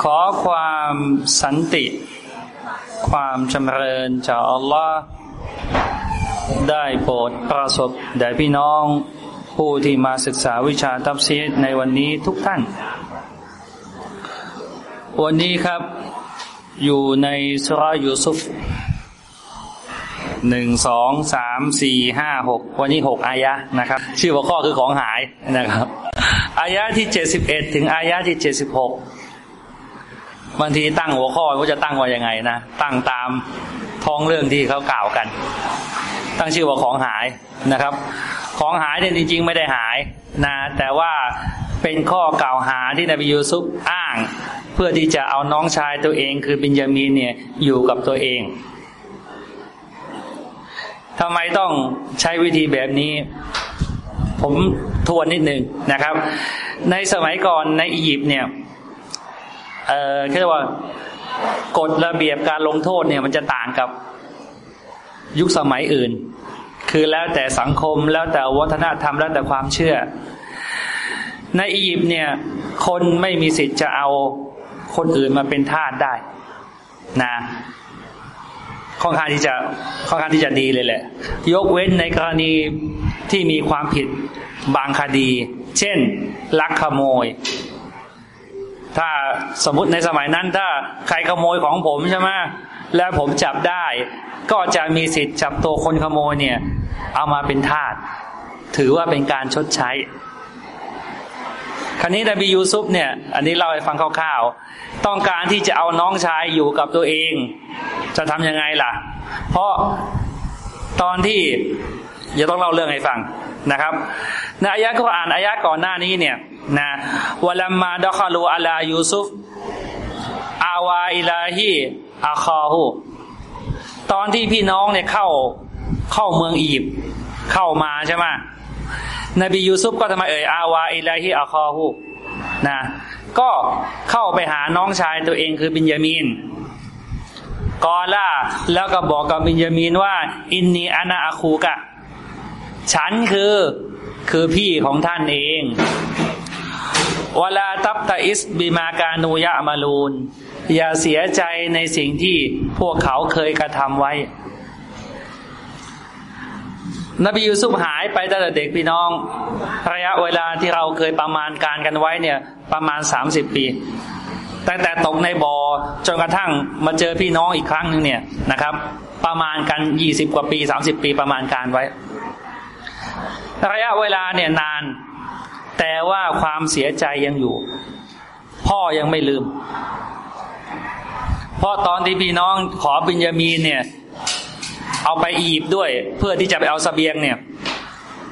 ขอความสันติ ความจำเริญจากอัลลอฮ์ได้โปรดประสบแด่พี่น้องผู้ที่มาศึกษาวิชาตับซีดในวันนี้ทุกท่าน วันนี้ครับ อยู่ในสุรายูซุฟหนึ่งสองสามสี่ห้าหกวันนี้หกอายะนะครับ ชื่อหัวข้อคือของหายนะครับ อายะที่เจ็ดสิบเอ็ดถึงอายะที่เจ็ดสิบหก บางทีตั้งหัวข้อก็จะตั้งว่ายังไงนะตั้งตามท้องเรื่องที่เขากล่าวกัน ตั้งชื่อว่าของหายนะครับ ของหายเนี่ยจริง ๆ ไม่ได้หายนะแต่ว่าเป็นข้อกล่าวหาที่นบียูซุฟอ้าง เพื่อที่จะเอาน้องชายตัวเอง คือบินยามีนเนี่ยอยู่กับตัวเองทำไมต้องใช้วิธีแบบนี้ ผมทวนนิดหนึ่งนะครับ ในสมัยก่อนในอียิปต์เนี่ย เอ่อเรียกว่ากฎระเบียบการลงโทษเนี่ยมันจะต่างกับยุคสมัยอื่น คือแล้วแต่สังคมแล้วแต่วัฒนธรรมแล้วแต่ความเชื่อ ในอียิปต์เนี่ย คนไม่มีสิทธิ์จะเอาคนอื่นมาเป็นทาสได้นะค่อนข้างที่จะค่อนข้างที่จะดีเลยแหละ ยกเว้นในกรณีที่มีความผิดบางคดี เช่น ลักขโมย ถ้าสมมติในสมัยนั้นถ้าใครขโมยของผมใช่ไหมแล้วผมจับได้ ก็จะมีสิทธิ์จับตัวคนขโมยเนี่ย เอามาเป็นทาสถือว่าเป็นการชดใช้ คราวนี้นบียูซุปเนี่ย อันนี้เล่าให้ฟังคร่าวๆ ต้องการที่จะเอาน้องชายอยู่กับตัวเอง จะทำยังไงล่ะ เพราะตอนที่จะต้องเล่าเรื่องให้ฟัง นะครับในอายะก็อ่านอายะก่อนหน้านี้เนี่ยนะวลัมมาดะคาลูอัลายูซุฟอาวาอิลาฮีอาคาหูตอนที่พี่น้องเนี่ยเข้าเข้าเมืองอียิปต์เข้ามาใช่ไหมนบียูซุฟก็ทำไมเอ่ยอาวาอิลาฮีอาคาหูนะก็เข้าไปหาน้องชายตัวเองคือบินยามีนกอล่าแล้วก็บอกกับบินยามีนว่า อินนีอานาอาคูกะ ฉันคือคือพี่ของท่านเองวลาตับตาอิสบิมาการนูยะมาลูน อย่าเสียใจในสิ่งที่พวกเขาเคยกระทำไว้ นบียูซุปหายไปตั้งแต่เด็กพี่น้อง ระยะเวลาที่เราเคยประมาณการกันไว้เนี่ย ประมาณสามสิบปี ตั้งแต่ตกในบอ่อจนกระทั่งมาเจอพี่น้องอีกครั้งหนึ่งเนี่ยนะครับ ประมาณกันยี่สิบกว่าปีสามสิบปีประมาณการไว้ ระยะเวลาเนี่ยนาน แต่ว่าความเสียใจยังอยู่ พ่อยังไม่ลืมเพราะตอนที่พี่น้องขอบิญญามีนเนี่ย เอาไปอียิปต์ด้วย เพื่อที่จะไปเอาสเสบียงเนี่ย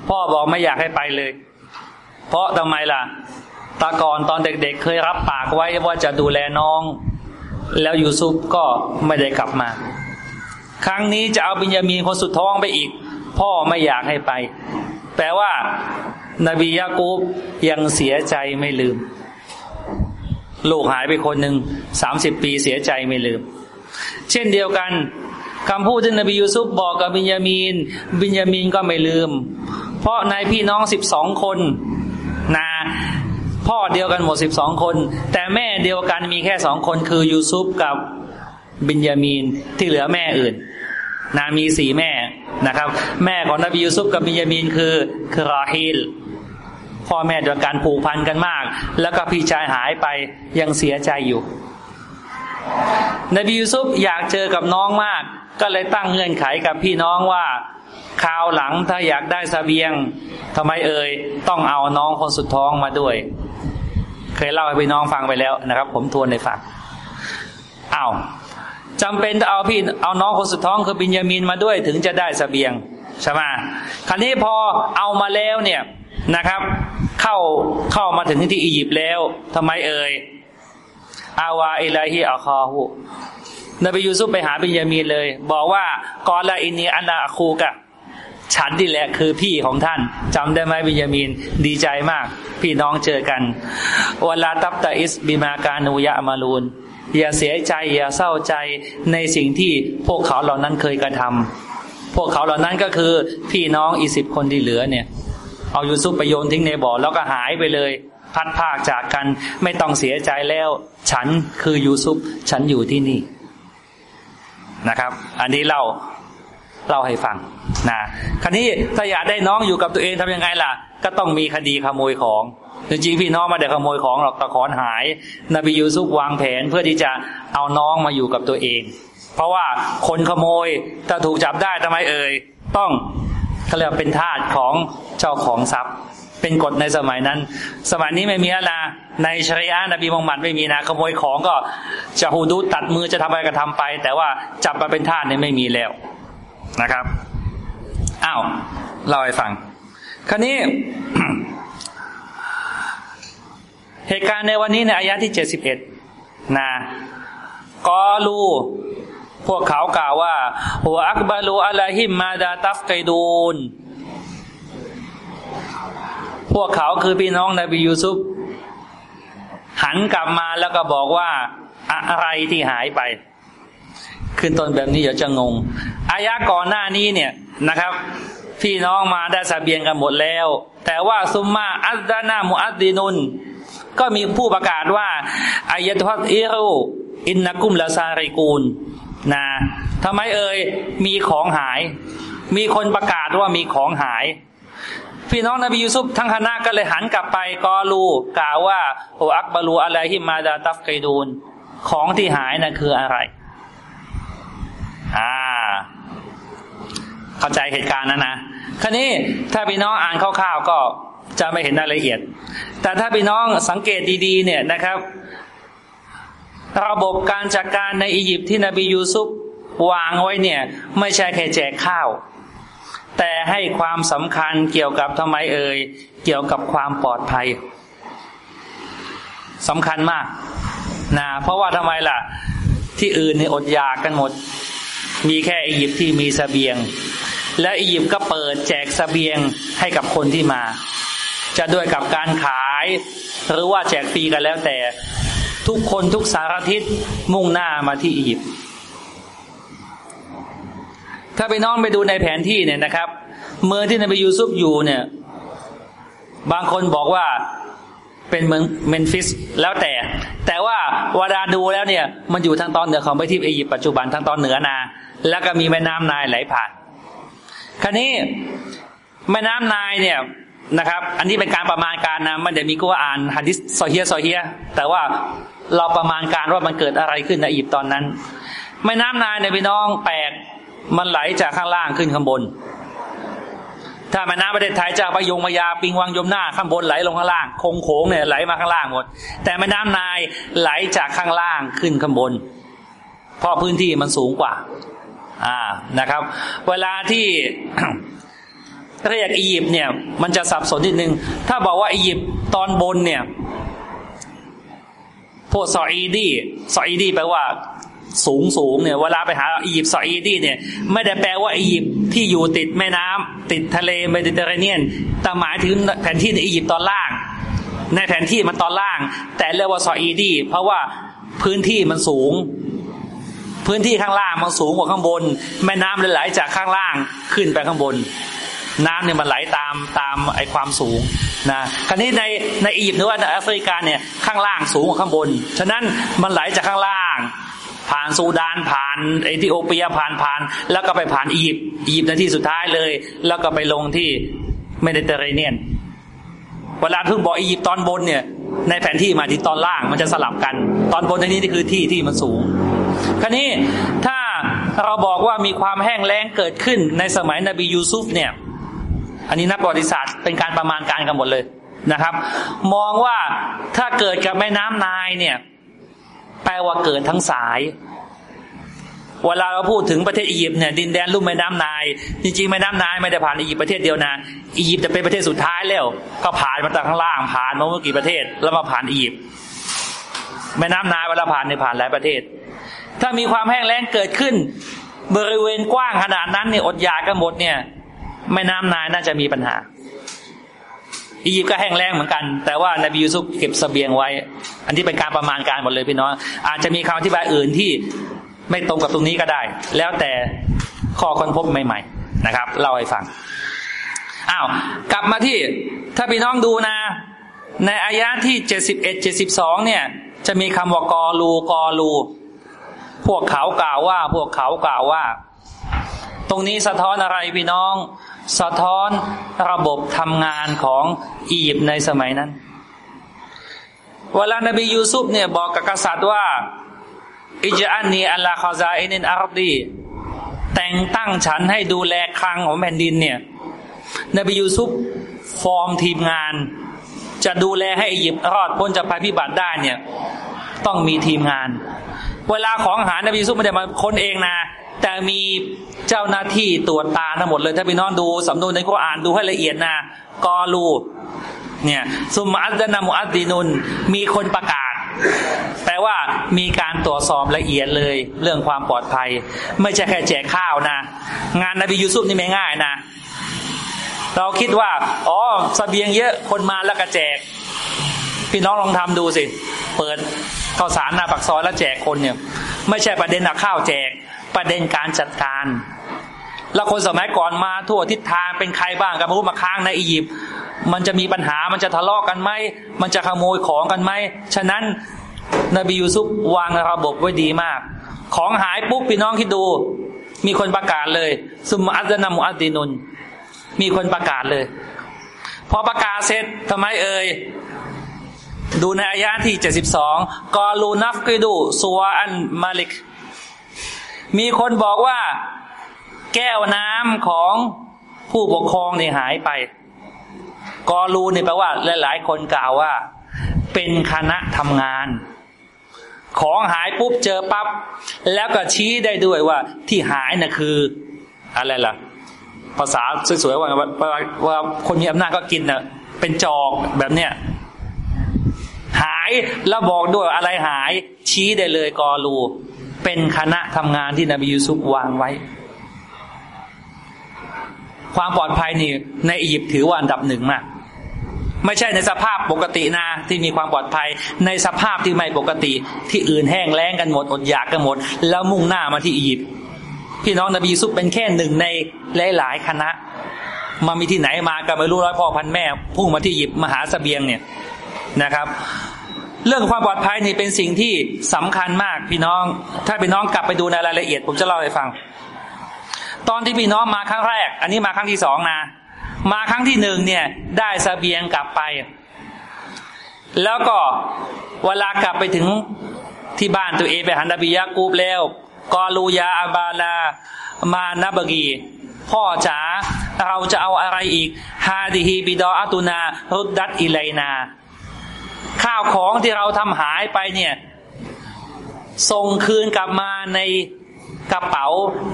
พ่อบอกไม่อยากให้ไปเลย เพราะทำไมล่ะตาก่อนตอนเด็กๆเเคยรับปากไว้ว่าจะดูแลน้อง แล้วยูซุปก็ไม่ได้กลับมา ครั้งนี้จะเอาบิญญามีนคนสุดท้องไปอีก พ่อไม่อยากให้ไป แปลว่านบียากูบยังเสียใจไม่ลืม ลูกหายไปคนหนึ่งสามสิบปีเสียใจไม่ลืม เช่นเดียวกันคำพูดที่นบียูซุปบอกกับบิญญามีน บิญญามีนก็ไม่ลืม เพราะในพี่น้องสิบสองคนนาพ่อเดียวกันหมดสิบสองคน แต่แม่เดียวกันมีแค่สองคนคือยูซุปกับบิญญามีนที่เหลือแม่อื่น นามีสี่แม่นะครับ แม่ของนบียูซุฟกับบิยามีนคือคือรอฮิลพ่อแม่ด้วยการผูกพันกันมาก แล้วก็พี่ชายหายไปยังเสียใจอยู่ นบียูซุฟอยากเจอกับน้องมาก ก็เลยตั้งเงื่อนไขกับพี่น้องว่าคราวหลังถ้าอยากได้สเสบียงทำไมเอ่ยต้องเอาน้องคนสุดท้องมาด้วย เคยเล่าให้พี่น้องฟังไปแล้วนะครับ ผมทวนในฟังอ้าว จำเป็นจะเอาพี่เอาน้องคนสุดท้องคือบินยามินมาด้วยถึงจะได้สเสบียงใช่ไหมคราวนี้พอเอามาแล้วเนี่ยนะครับ เข้าเข้ามาถึงที่อียิปต์แล้วทำไมเอ่ยอาวาอิลาฮิอัคอฮูนบียูซุฟไปหาบินยามีนเลย บอกว่ากอลาอินีอันนาอคูกะฉันนี่แหละคือพี่ของท่านจำได้ไหมบินยามีนดีใจมาก พี่น้องเจอกันวลาตับตาอิสบิมาการนุยะมาลูน อย่าเสียใจ อย่าเศร้าใจในสิ่งที่พวกเขาเหล่านั้นเคยกระทำพวกเขาเหล่านั้นก็คือพี่น้องอีสิบคนที่เหลือเนี่ย เอายูซุปไปโยนทิ้งในบ่อแล้วก็หายไปเลย พัดภาคจากกันไม่ต้องเสียใจแล้ว ฉันคือยูซุปฉันอยู่ที่นี่นะครับ อันนี้เล่าเล่าให้ฟังนะคราวนี้ถ้าอยากได้น้องอยู่กับตัวเองทำยังไงล่ะ ก็ต้องมีคดีขโมยของ จริงๆพี่น้องมาได้ขโมยของหรอกตะขอนหาย นบียูซุปวางแผนเพื่อที่จะเอาน้องมาอยู่กับตัวเอง เพราะว่าคนขโมยถ้าถูกจับได้ทำไมเอ่ยต้องเขาเรียกเป็นทาสของเจ้าของทรัพย์ เป็นกฎในสมัยนั้น สมัยนี้ไม่มีแล้วนะในชริยะนบีมุฮัมมัดไม่มีนะขโมยของก็จะหูดูตัดมือจะทำอะไรก็ทำไป แต่ว่าจับมาเป็นทาสเนี่ยไม่มีแล้วนะครับอ้าวเล่าให้ฟัง คราวนี้ เหตุการณ์ในวันนี้ในอายะที่เจ็ดสิบเอ็ดนะกอลูพวกเขากล่าวว่าหัวอักบาลูอะลาฮิมมาดาตัฟไกดูน พวกเขาคือพี่น้องนบียูซุฟหันกลับมาแล้วก็บอกว่า อะไรที่หายไป ขึ้นต้นแบบนี้เดี๋ยวจะงง อายะก่อนหน้านี้เนี่ยนะครับ พี่น้องมาได้สเบียงกันหมดแล้ว แต่ว่าซุมมาอัลดานามุอัดดีนุน ก็มีผู้ประกาศว่าอายะทุฮัตอิรูอินนักุมลาซาริกูลนะทำไมเอ่ยมีของหาย มีคนประกาศว่ามีของหาย พี่น้องนบียูซุฟทั้งคณะก็เลยหันกลับไปกอลูกล่าวว่าโออักบาลูอะไรที่มาดาตัฟไกดูนของที่หายนะ่ะคืออะไร อ่า เข้าใจเหตุการณ์นั้นนะคราวนี้ถ้าพี่น้องอ่านคร่าวๆก็ จะไม่เห็นรายละเอียด แต่ถ้าพี่น้องสังเกตดีๆ เนี่ยนะครับ ระบบการจัดการในอียิปต์ที่นบียูซุฟวางไว้เนี่ย ไม่ใช่แค่แจกข้าว แต่ให้ความสำคัญเกี่ยวกับทำไมเอ่ยเกี่ยวกับความปลอดภัยสำคัญมากนะเพราะว่าทำไมล่ะ ที่อื่นเนี่ยอดอยากกันหมด มีแค่อียิปต์ที่มีสเสบียง และอียิปต์ก็เปิดแจกสเสบียงให้กับคนที่มา จะด้วยกับการขาย หรือว่าแจกฟรีกันแล้วแต่ ทุกคนทุกสารทิศมุ่งหน้ามาที่อียิปต์ถ้าไปน้องไปดูในแผนที่เนี่ยนะครับ เมืองที่นบียูซุฟอยู่เนี่ย บางคนบอกว่าเป็นเมืองเมนฟิสแล้วแต่ แต่ว่าวาดาดูแล้วเนี่ย มันอยู่ทางตอนเหนือของประเทศอียิปต์ปัจจุบันทางตอนเหนือนา แล้วก็มีแม่น้ำนายไหลผ่าน คราวนี้แม่น้ำนายเนี่ย นะครับ อันนี้เป็นการประมาณการนะมันเดี๋ยวมีก็อ่านฮัดิสซอเฮียซอเฮียแต่ว่าเราประมาณการว่ามันเกิดอะไรขึ้นในอียิปต์ตอนนั้นแม่น้ำนายในพี่น้องแปดมันไหลจากข้างล่างขึ้นข้างบน ถ้าแม่น้ำประเทศไทยจากพยงมายาปิงวังยมหน้าข้างบนไหลลงข้างล่างคงโขงเนี่ยไหลมาข้างล่างหมด แต่แม่น้ำนายไหลจากข้างล่างขึ้นข้างบน เพราะพื้นที่มันสูงกว่า อ่านะครับ เวลาที่ เรียกอียิปต์เนี่ย มันจะสับสนนิดนึง ถ้าบอกว่าอียิปต์ตอนบนเนี่ยพวกซออีดีซออีดีแปลว่าสูงสูงเนี่ยเวลาไปหาอียิปต์ซออีดีเนี่ย ไม่ได้แปลว่าอียิปต์ที่อยู่ติดแม่น้ำติดทะเลเมดิเตอร์เรเนียนแต่หมายถึงแผนที่ในอียิปต์ตอนล่าง ในแผนที่มันตอนล่าง แต่เรียกว่าซออีดีเพราะว่าพื้นที่มันสูง พื้นที่ข้างล่างมันสูงกว่าข้างบน แม่น้ำเลยไหลจากข้างล่างขึ้นไปข้างบน น้ำเนี่ยมันไหลตามตามไอความสูงนะคราวนี้ในในอียิปต์หรือว่าในแอฟริกาเนี่ยข้างล่างสูงกว่าข้างบน ฉะนั้นมันไหลจากข้างล่าง ผ่านซูดานผ่านเอธิโอเปียผ่านผ่าน แล้วก็ไปผ่านอียิปต์อียิปต์ในที่สุดท้ายเลย แล้วก็ไปลงที่เมดิเตอร์เรเนียนเวลาเพิ่งบอกอียิปต์ตอนบนเนี่ยในแผนที่มาที่ตอนล่างมันจะสลับกัน ตอนบนในนี้นี่คือที่ที่มันสูง คราวนี้ถ้าเราบอกว่ามีความแห้งแล้งเกิดขึ้นในสมัยนบียูซุฟเนี่ย อันนี้นักประวัติศาสตร์เป็นการประมาณการกันหมดเลยนะครับ มองว่าถ้าเกิดกับแม่น้ำนายเนี่ย แปลว่าเกิดทั้งสาย เวลาเราพูดถึงประเทศอียิปต์เนี่ยดินแดนลุ่มแม่น้ำนาย จริงๆแม่น้ำนายไม่ได้ผ่านอียิปต์ประเทศเดียวนะอียิปต์จะเป็นประเทศสุดท้ายแล้ว ก็ผ่านมาจากข้างล่างผ่านมาเมื่อกี่ประเทศ แล้วมาผ่านอียิปต์แม่น้ำนายเวลาผ่านในผ่านหลายประเทศ ถ้ามีความแห้งแล้งเกิดขึ้น บริเวณกว้างขนาดนั้นเนี่ยอดอยากกันหมดเนี่ย แม่น้ำนายน่าจะมีปัญหา อียิปต์ก็แห้งแล้งเหมือนกัน แต่ว่านบียูซุฟเก็บสเสบียงไว้ อันที่เป็นการประมาณการหมดเลยพี่น้อง อาจจะมีคำอธิบายอื่นที่ไม่ตรงกับตรงนี้ก็ได้ แล้วแต่ข้อค้นพบใหม่ ๆ นะครับเล่าให้ฟังอ้าวกลับมาที่ถ้าพี่น้องดูนะ ในอายะที่เจ็ดสิบเอ็ดเจ็ดสิบสองเนี่ย จะมีคำว่ากอลูกอลู พวกเขากล่าวว่า พวกเขากล่าวว่า ตรงนี้สะท้อนอะไรพี่น้อง สะท้อนระบบทำงานของอียิปต์ในสมัยนั้น เวลานบียูซุฟเนี่ยบอกกับกษัตริย์ว่า اجعلني على خزائن الأرض แต่งตั้งฉันให้ดูแลคลังของแผ่นดินเนี่ย นบียูซุฟฟอร์มทีมงาน จะดูแลให้อียิปต์รอดพ้นจากภัยพิบัติได้เนี่ย ต้องมีทีมงาน เวลาของหานบียูซุฟไม่ได้มาคนเองนะ แต่มีเจ้าหน้าที่ตรวจตาทั้งหมดเลย ถ้าพี่น้องดูสำนวนในกุรอานดูให้ละเอียดนะกอลูเนี่ยซุมอัลดนามุอัดดีนุนมีคนประกาศ แปลว่ามีการตรวจสอบละเอียดเลย เรื่องความปลอดภัย ไม่ใช่แค่แจกข้าวนะ งานนบียูซุฟนี่ไม่ง่ายนะเราคิดว่าอ๋อสเสบียงเยอะคนมาแล้วก็แจก พี่น้องลองทำดูสิ เปิดข้าวสารหน้าปักซอยแล้วแจกคนเนี่ย ไม่ใช่ประเด็นหนักข้าวแจก ประเด็นการจัดการ แล้วคนสมัยก่อนมาทั่วทิศทางเป็นใครบ้างกันมาพูดมาค้างในอียิปต์มันจะมีปัญหามันจะทะเลาะกกันไหมมันจะขโมยของกันไหมฉะนั้นนบียูซุฟวางระบบไว้ดีมาก ของหายปุ๊บพี่น้องคิดดู มีคนประกาศเลยซุมอัลนามุอัดดีนุน มีคนประกาศเลย พอประกาศเสร็จทำไมเอ่ยดูในอายะที่เจ็ดสิบสองกอลูนัฟกิดูซัวอันมาลิก มีคนบอกว่า แก้วน้ำของผู้ปกครองเนี่ยหายไป กอรูนี่แปลว่าหลายๆคนกล่าวว่า เป็นคณะทำงาน ของหายปุ๊บเจอปับ๊บแล้วก็ชี้ได้ด้วยว่าที่หายน่ะคือ อะไรล่ะ ภาษาสวยๆว่าว่าคนมีอำนาจก็กินน่ะเป็นจอกแบบเนี้ยหายแล้วบอกด้วยอะไรหายชี้ได้เลยกอรู เป็นคณะทำงานที่นบียูซุฟวางไว้ ความปลอดภัยนี่ในอียิปต์ถือว่าอันดับหนึ่งมากไม่ใช่ในสภาพปกตินะที่มีความปลอดภัย ในสภาพที่ไม่ปกติ ที่อื่นแห้งแล้งกันหมดอดอยากกันหมด แล้วมุ่งหน้ามาที่อียิปต์พี่น้องนบีซุปเป็นแค่หนึ่งในหลาย ๆ คณะ มามีที่ไหนมาก็ไม่รู้ร้อยพ่อพันแม่ พุ่งมาที่อียิปต์มาหาสเสบียงเนี่ยนะครับ เรื่องความปลอดภัยนี่เป็นสิ่งที่สำคัญมากพี่น้อง ถ้าพี่น้องกลับไปดูในรายละเอียด ผมจะเล่าให้ฟัง ตอนที่พี่น้องมาครั้งแรก อันนี้มาครั้งที่สองนะ มาครั้งที่หนึ่งเนี่ย ได้สเสบียงกลับไป แล้วก็เวลากลับไปถึงที่บ้านตัวเองไปหันดาบิยากูบแล้ว กอลูยาอาบาลามานาบกีพ่อจ๋าเราจะเอาอะไรอีกฮาดิฮีบิดออตุนารุดดัตอิไลนา ข้าวของที่เราทำหายไปเนี่ยส่งคืนกลับมาในกระเป๋า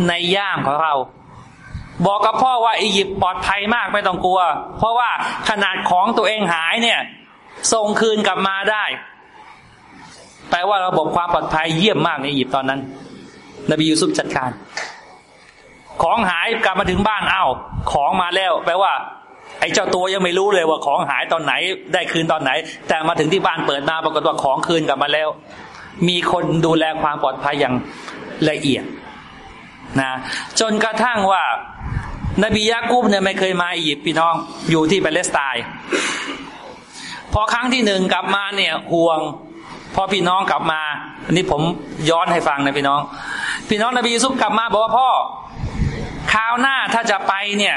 ในย่ามของเรา บอกกับพ่อว่าอียิปต์ปลอดภัยมากไม่ต้องกลัว เพราะว่าขนาดของตัวเองหายเนี่ยส่งคืนกลับมาได้แปลว่าระบบความปลอดภัยเยี่ยมมากในอียิปต์ตอนนั้น นบียูซุฟจัดการ ของหายกลับมาถึงบ้านอ้าวของมาแล้ว แปลว่า ไอ้เจ้าตัวยังไม่รู้เลยว่าของหายตอนไหน ได้คืนตอนไหน แต่มาถึงที่บ้านเปิดมาปรากฏว่าของคืนกลับมาแล้ว มีคนดูแลความปลอดภัยอย่างละเอียดนะจนกระทั่งว่านบียากุบเนี่ยไม่เคยมาอียิปต์พี่น้องอยู่ที่ปาเลสไตน์พอครั้งที่หนึ่งกลับมาเนี่ยห่วงพอพี่น้องกลับมาอันนี้ผมย้อนให้ฟังนะพี่น้อง พี่น้องนบียูซุปกลับมาบอกว่าพ่อคราวหน้าถ้าจะไปเนี่ย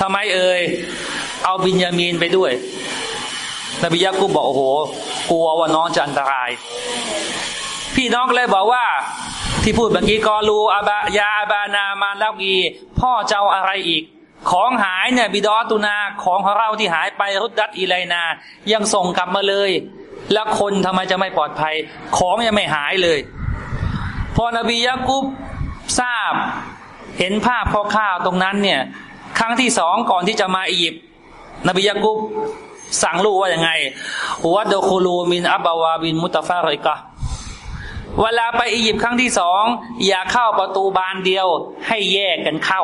ทำไมเอ่ยเอาบินยามีนไปด้วย นบียากุบอกโอ้โหกลัวว่าน้องจะอันตราย พี่น้องก็เลยบอกว่า ที่พูดเมื่อกี้กอรูอาบายาอาบานามาลากีพ่อเจ้าอะไรอีก ของหายเนี่ยบิดอตุนาของของเราที่หายไปรุดดัตอีไลนา ยังส่งกลับมาเลย แล้วคนทำไมจะไม่ปลอดภัย ของยังไม่หายเลย พอนบียากุบทราบเห็นภาพข้าวตรงนั้นเนี่ย ครั้งที่สองก่อนที่จะมาอียิปต์นบียากุบสั่งลูกว่าอย่างไงوادخلوا من أبواب متفرقةเวลาไปอียิปต์ครั้งที่สองอย่าเข้าประตูบานเดียว ให้แยกกันเข้า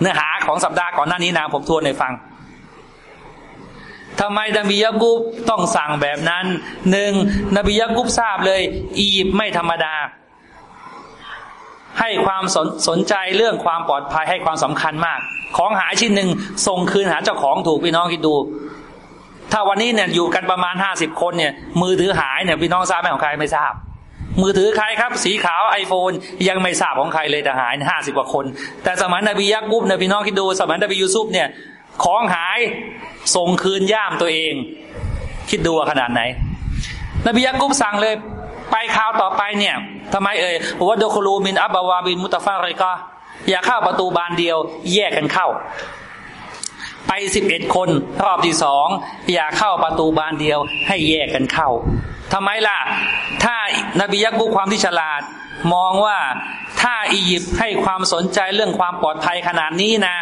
เนื้อหาของสัปดาห์ก่อนหน้านี้นะผมทวนให้ฟังทำไมนบียะกุบต้องสั่งแบบนั้นหนึ่งนบียะกุบทราบเลย อียิปต์ไม่ธรรมดา ให้ความสนสนใจเรื่องความปลอดภัยให้ความสำคัญมาก ของหายชิ้นหนึ่งส่งคืนหาเจ้าของถูกพี่น้องคิดดู ถ้าวันนี้เนี่ยอยู่กันประมาณห้าสิบคนเนี่ย มือถือหายเนี่ยพี่น้องทราบไหมของใครไม่ทราบ มือถือใครครับ สีขาวไอโฟนยังไม่ทราบของใครเลยแต่หายห้าสิบกว่าคน แต่สมัยนบียักษ์กุบเนี่ยพี่น้องคิดดู สมัยนบียูซุปเนี่ย ของหายส่งคืนย่ามตัวเอง คิดดูขนาดไหน นบียะกุบสั่งเลย ไปข่าวต่อไปเนี่ย ทำไมเอ่ยว่าโดคลูมินอับบาวาบินมุตฟาริกาอย่าเข้าประตูบานเดียว แยกกันเข้า ไปสิบเอ็ดคนรอบที่สองอย่าเข้าประตูบานเดียว ให้แยกกันเข้าทำไมล่ะ ถ้านบียักษ์กุความที่ฉลาด มองว่าถ้าอียิปต์ให้ความสนใจเรื่องความปลอดภัยขนาดนี้นะ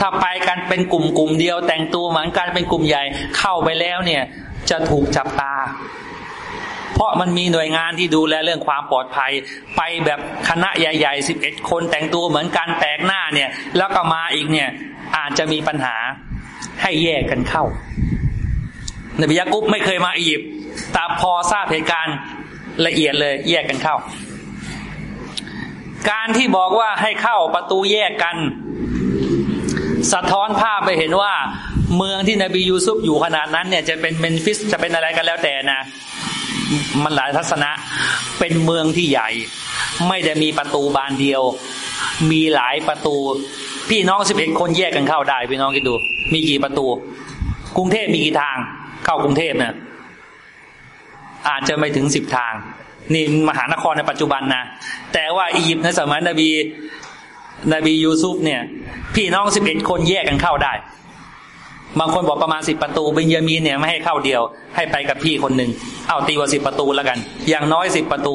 ถ้าไปกันเป็นกลุ่มกลุ่มเดียวแต่งตัวเหมือนกันเป็นกลุ่มใหญ่เข้าไปแล้วเนี่ย จะถูกจับตา เพราะมันมีหน่วยงานที่ดูแลเรื่องความปลอดภัย ไปแบบคณะใหญ่ๆสิบเอ็ดคนแต่งตัวเหมือนกันแตกหน้าเนี่ย แล้วก็มาอีกเนี่ย อาจจะมีปัญหาให้แยกกันเข้านบียากุบไม่เคยมาอียิปต์แต่พอทราบเหตุการณ์ละเอียดเลยแยกกันเข้า การที่บอกว่าให้เข้าประตูแยกกัน สะท้อนภาพไปเห็นว่า เมืองที่นบียูซุฟอยู่ขนาดนั้นเนี่ยจะเป็นเมนฟิสจะเป็นอะไรกันแล้วแต่นะ มันหลายทัศนะ เป็นเมืองที่ใหญ่ ไม่ได้มีประตูบานเดียว มีหลายประตู พี่น้องสิบเอ็ดคนแยกกันเข้าได้ พี่น้องคิดดู มีกี่ประตู กรุงเทพมีกี่ทาง เข้ากรุงเทพเนี่ยอาจจะไม่ถึงสิบทาง นี่มหานครในปัจจุบันนะ แต่ว่าอียิปต์ในสมัยนบีนบียูซุฟเนี่ย พี่น้องสิบเอ็ดคนแยกกันเข้าได้ บางคนบอกประมาณสิบประตูเบนยามีนเนี่ยไม่ให้เข้าเดียว ให้ไปกับพี่คนหนึ่งเอาตีว่าสิบประตูแล้วกัน อย่างน้อยสิบประตู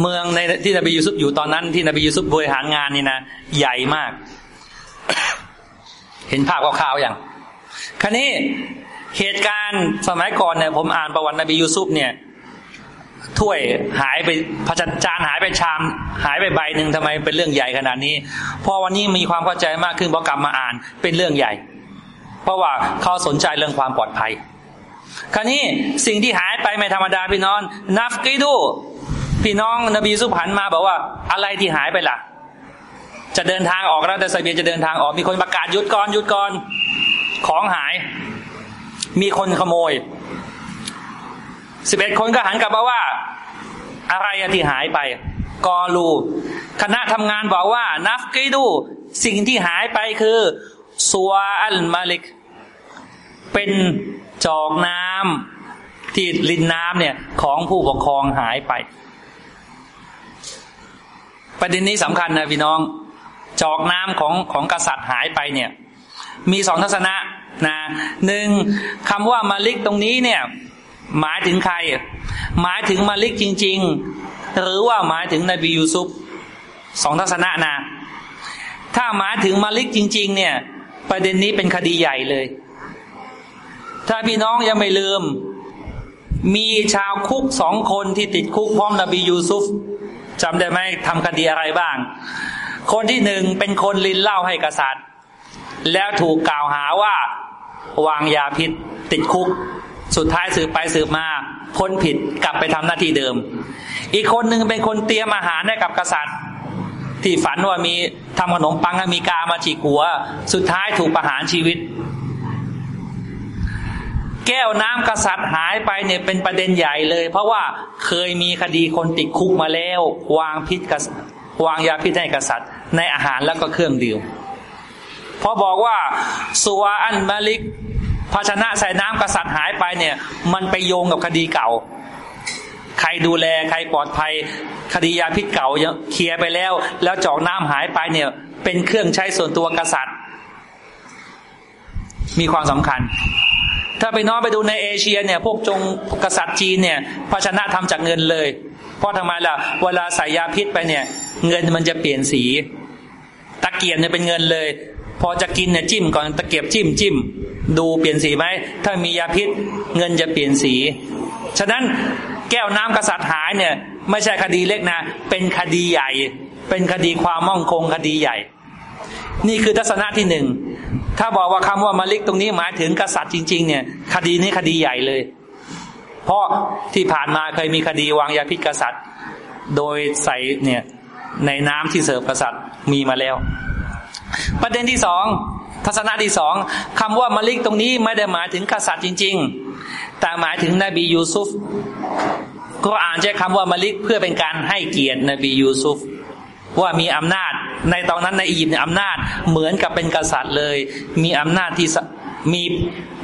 เมืองในที่นบียูซุฟอยู่ตอนนั้นที่นบียูซุฟบริหารงานนี่นะใหญ่มาก เห็นภาพคร่าวๆอย่างคันนี้เหตุการณ์สมัยก่อนเนี่ยผมอ่านประวัตินบียูซุฟเนี่ย ถ้วยหายไปพระจานหายไปชาม หายไปใบหนึ่งทำไมเป็นเรื่องใหญ่ขนาดนี้พอวันนี้มีความเข้าใจมากขึ้นพอกลับมาอ่านเป็นเรื่องใหญ่ เพราะว่าเขาสนใจเรื่องความปลอดภัย คราวนี้สิ่งที่หายไปไม่ธรรมดาพี่น้องนัฟกิดูพี่น้องนบีสุผันมาบอกว่าอะไรที่หายไปล่ะ จะเดินทางออกแล้วแต่สเบียจะเดินทางออกมีคนประกาศหยุดก่อนหยุดก่อนของหาย มีคนขโมย สิบเอ็ดคนก็หันกลับมาว่า อะไรที่หายไป กอรูคณะทำงานบอกว่า นัฟกิดู สิ่งที่หายไปคือซัวอัลมาลิก เป็นจอกน้ำที่ลินน้ำเนี่ย ของผู้ปกครองหายไป ประเด็นนี้สำคัญนะพี่น้อง จอกน้ำของของกษัตริย์หายไปเนี่ย มีสองทัศนะนะหนึ่งคำว่ามาลิกตรงนี้เนี่ย หมายถึงใคร หมายถึงมาลิกจริง ๆ หรือว่าหมายถึงนบียูซุปสองทัศนะนะถ้าหมายถึงมาลิกจริง ๆ เนี่ย ประเด็นนี้เป็นคดีใหญ่เลย ถ้าพี่น้องยังไม่ลืม มีชาวคุกสองคนที่ติดคุกพร้อมนบียูซุฟจำได้ไหมทำคดีอะไรบ้าง คนที่หนึ่งเป็นคนลินเล้าให้กษัตริย์ แล้วถูกกล่าวหาว่าวางยาพิษติดคุก สุดท้ายสืบไปสืบมาพ้นผิดกลับไปทำหน้าที่เดิม อีกคนหนึ่งเป็นคนเตรียมอาหารให้กับกษัตริย์ ที่ฝันว่ามีทำขนมปังมีกามาฉีกหัว สุดท้ายถูกประหารชีวิต แก้วน้ำกษัตริย์หายไปเนี่ยเป็นประเด็นใหญ่เลย เพราะว่าเคยมีคดีคนติดคุกมาแล้ว วางพิษกวางยาพิษให้กษัตริย์ ในอาหารแล้วก็เครื่องดื่มพอบอกว่าสัวาอันมาลิก ภาชนะใส่น้ำกษัตริย์หายไปเนี่ย มันไปโยงกับคดีเก่า ใครดูแลใครปลอดภัย คดียาพิษเก่าเคลียร์ไปแล้ว แล้วจอกน้ำหายไปเนี่ย เป็นเครื่องใช้ส่วนตัวกษัตริย์ มีความสำคัญ ถ้าไปน้องไปดูในเอเชียเนี่ย พวกจงกษัตริย์จีนเนี่ย ภาชนะทำจากเงินเลย เพราะทำไมล่ะเวลาใส่ยาพิษไปเนี่ย เงินมันจะเปลี่ยนสีตะเกียบเนี่ยเป็นเงินเลย พอจะกินเนี่ยจิ้มก่อนตะเกียบจิ้มจิ้มดูเปลี่ยนสีไหมถ้ามียาพิษเงินจะเปลี่ยนสี ฉะนั้นแก้วน้ำกษัตริย์หายเนี่ย ไม่ใช่คดีเล็กนะ เป็นคดีใหญ่ เป็นคดีความมั่งคงคดีใหญ่ นี่คือทัศนะที่หนึ่งถ้าบอกว่าคำว่า ملك ตรงนี้หมายถึงกษัตริย์จริง ๆ เนี่ย คดีนี้คดีใหญ่เลย เพราะที่ผ่านมาเคยมีคดีวางยาพิษกษัตริย์ โดยใส่เนี่ยในน้ำที่เสิร์ฟกษัตริย์มีมาแล้ว ประเด็นที่สองทัศนะที่สองคำว่า ملك ตรงนี้ไม่ได้หมายถึงกษัตริย์จริง ๆ แต่หมายถึงนบียูซุฟก็อ่านใช้คำว่ามาลิกเพื่อเป็นการให้เกียรตินบียูซุฟว่ามีอำนาจในตอนนั้นในอียิปต์เนี่ยอำนาจเหมือนกับเป็นกษัตริย์เลย มีอำนาจที่มี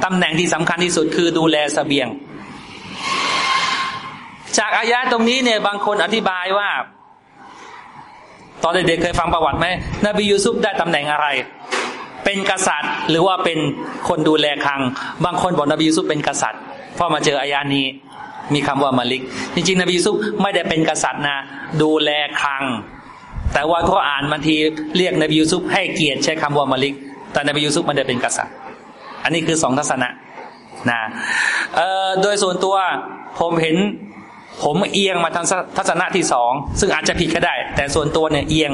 ตำแหน่งที่สำคัญที่สุดคือดูแลสเสบียง จากอายะตรงนี้เนี่ยบางคนอธิบายว่า ตอนเด็กๆเคยฟังประวัติไหมนบียูซุฟได้ตำแหน่งอะไร เป็นกษัตริย์ หรือว่าเป็นคนดูแลคลัง บางคนบอกนบียูซุฟเป็นกษัตริย์พอมาเจออายานีมีคำว่ามาลิก จริงๆ นบียูซุฟไม่ได้เป็นกษัตริย์นะ ดูแลคลัง แต่ว่าก็อ่านบางทีเรียกนบียูซุฟให้เกียรติใช้คำว่ามาลิก แต่นบียูซุฟมันได้เป็นกษัตริย์ อันนี้คือสองทัศนะนะโดยส่วนตัวผมเห็น ผมเอียงมาทางทัศนะที่สองซึ่งอาจจะผิดก็ได้ แต่ส่วนตัวเนี่ยเอียง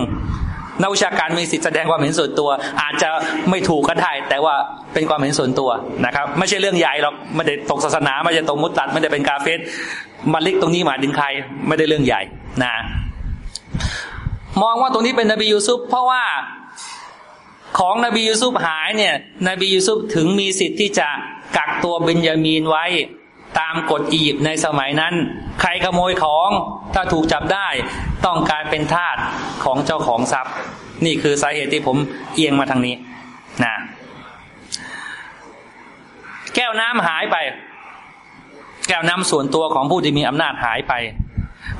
นักวิชาการมีสิทธิแสดงความเห็นส่วนตัว อาจจะไม่ถูกก็ได้แต่ว่าเป็นความเห็นส่วนตัวนะครับ ไม่ใช่เรื่องใหญ่หรอกไม่ได้ตกศาสนาไม่ได้ตกมุตตัดไม่ได้เป็นกาเฟสมาลิกตรงนี้หมายถึงใครไม่ได้เรื่องใหญ่นะมองว่าตรงนี้เป็นนบียูซุปเพราะว่าของนบียูซุปหายเนี่ยนบียูซุปถึงมีสิทธิ์ที่จะกักตัวเบนยามีนไว้ ตามกฎอียิปต์ในสมัยนั้น ใครขโมยของถ้าถูกจับได้ต้องกลายเป็นทาสของเจ้าของทรัพย์ นี่คือสาเหตุที่ผมเอียงมาทางนี้นะแก้วน้ำหายไป แก้วน้ำส่วนตัวของผู้ที่มีอำนาจหายไป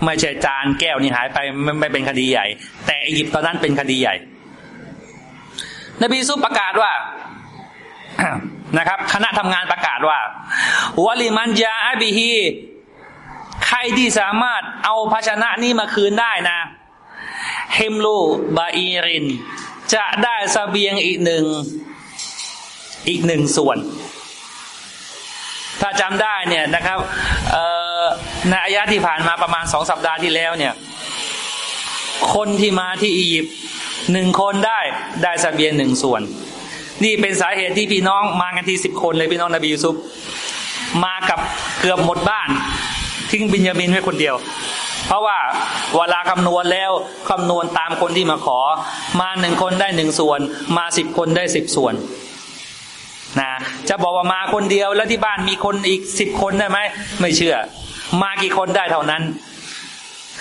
ไม่ใช่จานแก้วนี่หายไปไม่ไม่เป็นคดีใหญ่ แต่อียิปต์ตอนนั้นเป็นคดีใหญ่ นบีซุปประกาศว่า นะครับ คณะทำงานประกาศว่าวลิมันยาอบิฮีใครที่สามารถเอาภาชนะนี้มาคืนได้นะเฮมลูบาอีริน จะได้สเสบียงอีกหนึ่งอีกหนึ่งส่วน ถ้าจำได้เนี่ยนะครับในอายะที่ผ่านมาประมาณสองสัปดาห์ที่แล้วเนี่ย คนที่มาที่อียิปต์หนึ่งคนได้ได้สเสบียงหนึ่งส่วน นี่เป็นสาเหตุที่พี่น้องมากันทีสิบคนเลยพี่น้องนบียูซุปมากับเกือบหมดบ้าน ทิ้งบินยามินไว้คนเดียว เพราะว่าเวลาคำนวณแล้วคำนวณตามคนที่มาขอ มาหนึ่งคนได้หนึ่งส่วน มาสิบคนได้สิบส่วนนะจะบอกว่ามาคนเดียวแล้วที่บ้านมีคนอีกสิบคนได้ไหมไม่เชื่อ มากี่คนได้เท่านั้น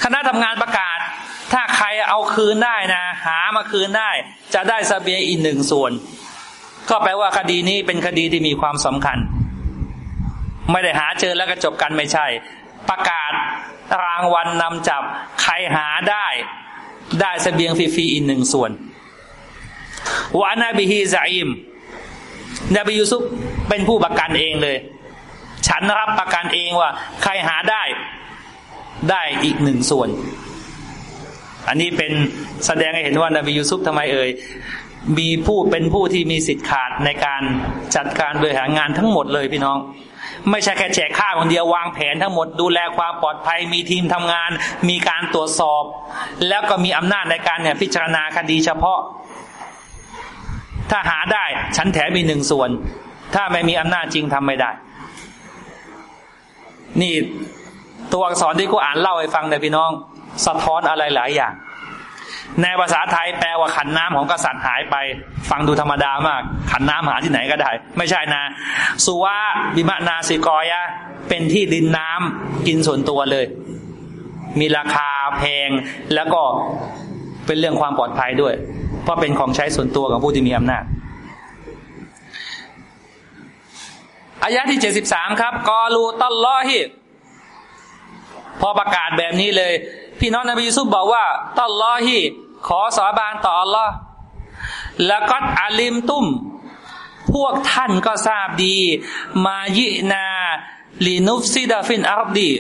คณะทำงานประกาศ ถ้าใครเอาคืนได้นะ หามาคืนได้ จะได้สเบียอีกหนึ่งส่วน ก็แปลว่าคดีนี้เป็นคดีที่มีความสำคัญ ไม่ได้หาเจอแล้วก็จบกันไม่ใช่ ประกาศรางวัลนนำจับ ใครหาได้ ได้สเบียงฟรีๆอีกหนึ่งส่วนวานาบิฮิซาอิมนบียูซุปเป็นผู้ประกันเองเลย ฉันรับประกันเองว่า ใครหาได้ได้อีกหนึ่งส่วน อันนี้เป็นแสดงให้เห็นว่านบียูซุปทำไมเอ่ย มีผู้เป็นผู้ที่มีสิทธิ์ขาดในการจัดการบริหารงานทั้งหมดเลยพี่น้อง ไม่ใช่แค่แจกข้าวคนเดียววางแผนทั้งหมด ดูแลความปลอดภัยมีทีมทำงาน มีการตรวจสอบ แล้วก็มีอำนาจในการเนี่ยพิจารณาคดีเฉพาะ ถ้าหาได้ฉันแถมมีหนึ่งส่วน ถ้าไม่มีอำนาจจริงทำไม่ได้ นี่ตัวอักษรที่กูอ่านเล่าให้ฟังเลยพี่น้อง สะท้อนอะไรหลายอย่าง ในภาษาไทยแปลว่าขันน้ำของกษัตริย์หายไป ฟังดูธรรมดามาก ขันน้ำหาที่ไหนก็ได้ ไม่ใช่นะ สุวะบิมะนาสิกอยะ เป็นที่ดินน้ำกินส่วนตัวเลย มีราคาแพงแล้วก็เป็นเรื่องความปลอดภัยด้วย เพราะเป็นของใช้ส่วนตัวของผู้ที่มีอำนาจอายะที่เจ็ดสิบสามครับ กอลูตัลลอฮิพอประกาศแบบนี้เลย พี่น้องนบียูซุฟบอกว่าتالله ขอสาบานต่ออัลลอฮ์ لقد علمتم พวกท่านก็ทราบดี ما جئنا لنفسد في الأرض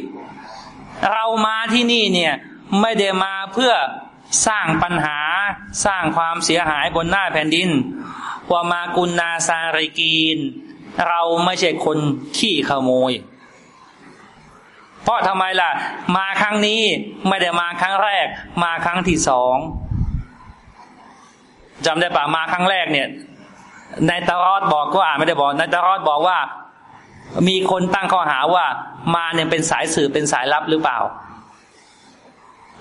เรามาที่นี่เนี่ย ไม่ได้มาเพื่อสร้างปัญหาสร้างความเสียหายบนหน้าแผ่นดิน وما كنا سارقين เราไม่ใช่คนขี้ขโมย เพราะทำไมล่ะ มาครั้งนี้ไม่ได้มาครั้งแรก มาครั้งที่สองจำได้ป่ะมาครั้งแรกเนี่ยในตารอดบอกว่าไม่ได้บอกในตารอดบอกว่า มีคนตั้งข้อหาว่ามาเนี่ยเป็นสายสื่อเป็นสายลับหรือเปล่า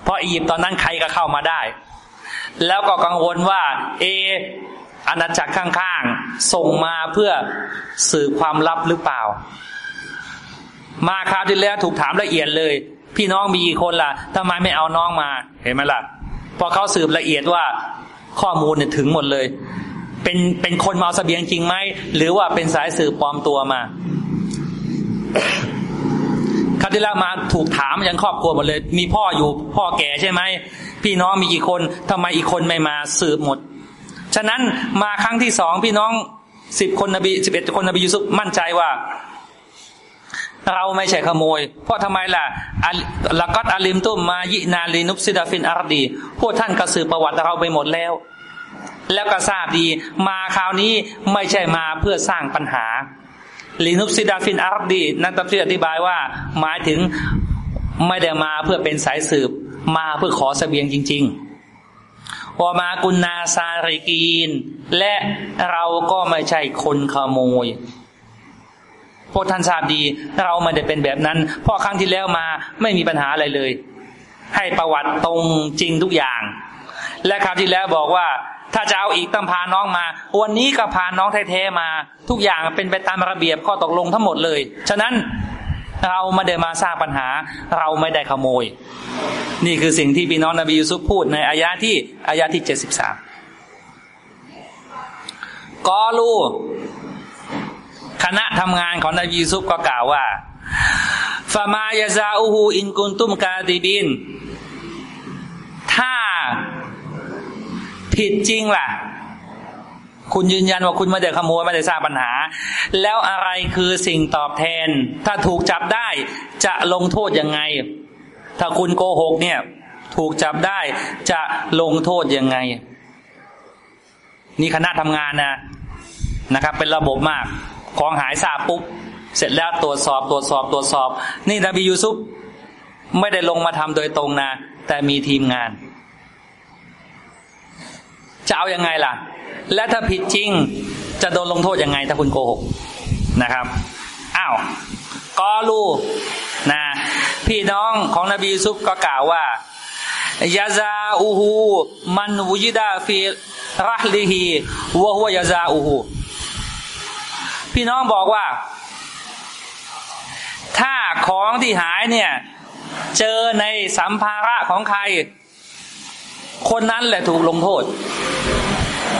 เพราะอียิปต์ตอนนั้นใครก็เข้ามาได้ แล้วก็กังวลว่า เออาณาจักรข้างๆส่งมาเพื่อสื่อความลับหรือเปล่า มาคราวที่แล้วถูกถามละเอียดเลย พี่น้องมีกี่คนล่ะทำไมไม่เอาน้องมา เห็นไหมล่ะ พอเขาสืบละเอียดว่าข้อมูลเนี่ยถึงหมดเลย เป็นเป็นคนมาเอาเสบียงจริงไหม หรือว่าเป็นสายสืบปลอมตัวมาคราวที่แล้วมาถูกถามยังครอบครัวหมดเลย มีพ่ออยู่พ่อแก่ใช่ไหม พี่น้องมีกี่คนทำไมอีกคนไม่มาสืบหมด ฉะนั้นมาครั้งที่สองพี่น้องสิบคนนบีสิบเอ็ดคนนบียูซุฟมั่นใจว่า เราไม่ใช่ขโมย เพราะทำไมล่ะلقد علمتم ما جئنا لنفسد في الأرض พวกท่านก็สืบประวัติเราไปหมดแล้ว แล้วก็ทราบดี มาคราวนี้ไม่ใช่มาเพื่อสร้างปัญหาลีนุบซิดาฟินอารดีนักตัฟซีอธิบายว่า หมายถึงไม่ได้มาเพื่อเป็นสายสืบ มาเพื่อขอสเสบียงจริง ๆวมากุนนาซาริกีน และเราก็ไม่ใช่คนขโมย พวกท่านทราบดี เราไม่ได้เป็นแบบนั้นเพราะครั้งที่แล้วมาไม่มีปัญหาอะไรเลย ให้ประวัติตรงจริงทุกอย่าง และคราวที่แล้วบอกว่า ถ้าจะเอาอีกต้องพาน้องมา วันนี้ก็พาน้องแท้ๆมา ทุกอย่างเป็นไปตามระเบียบข้อตกลงทั้งหมดเลย ฉะนั้นเราไม่ได้มาสร้างปัญหา เราไม่ได้ขโมย นี่คือสิ่งที่พี่น้องนบียูซุฟพูดในอายะที่อายะที่เจ็ดสิบสามกอลู คณะทำงานของนบียูซุฟก็กล่าวว่าฟามายาซาอูฮูอินกุนตุมกาดิบิน ถ้าผิดจริงล่ะ คุณยืนยันว่าคุณไม่ได้ขโมยไม่ได้สร้างปัญหา แล้วอะไรคือสิ่งตอบแทน ถ้าถูกจับได้จะลงโทษยังไง ถ้าคุณโกหกเนี่ย ถูกจับได้จะลงโทษยังไง นี่คณะทำงานนะนะครับ เป็นระบบมาก ของหายทราบปุ๊บ เสร็จแล้วตรวจสอบตรวจสอบตรวจสอบ นี่นบียูซุปไม่ได้ลงมาทำโดยตรงนะ แต่มีทีมงาน จะเอาอยัางไงล่ะ และถ้าผิดจริง จะโดนลงโทษยังไง ถ้าคุณโกหกนะครับอ้าวกอลูนะพี่น้องของนบียูซุปก็กล่าวว่ายาซาอูฮูมันวุจิดาฟีรหลิฮีวะฮุวยาซาอูฮู พี่น้องบอกว่า ถ้าของที่หายเนี่ย เจอในสัมภาระของใคร คนนั้นแหละถูกลงโทษ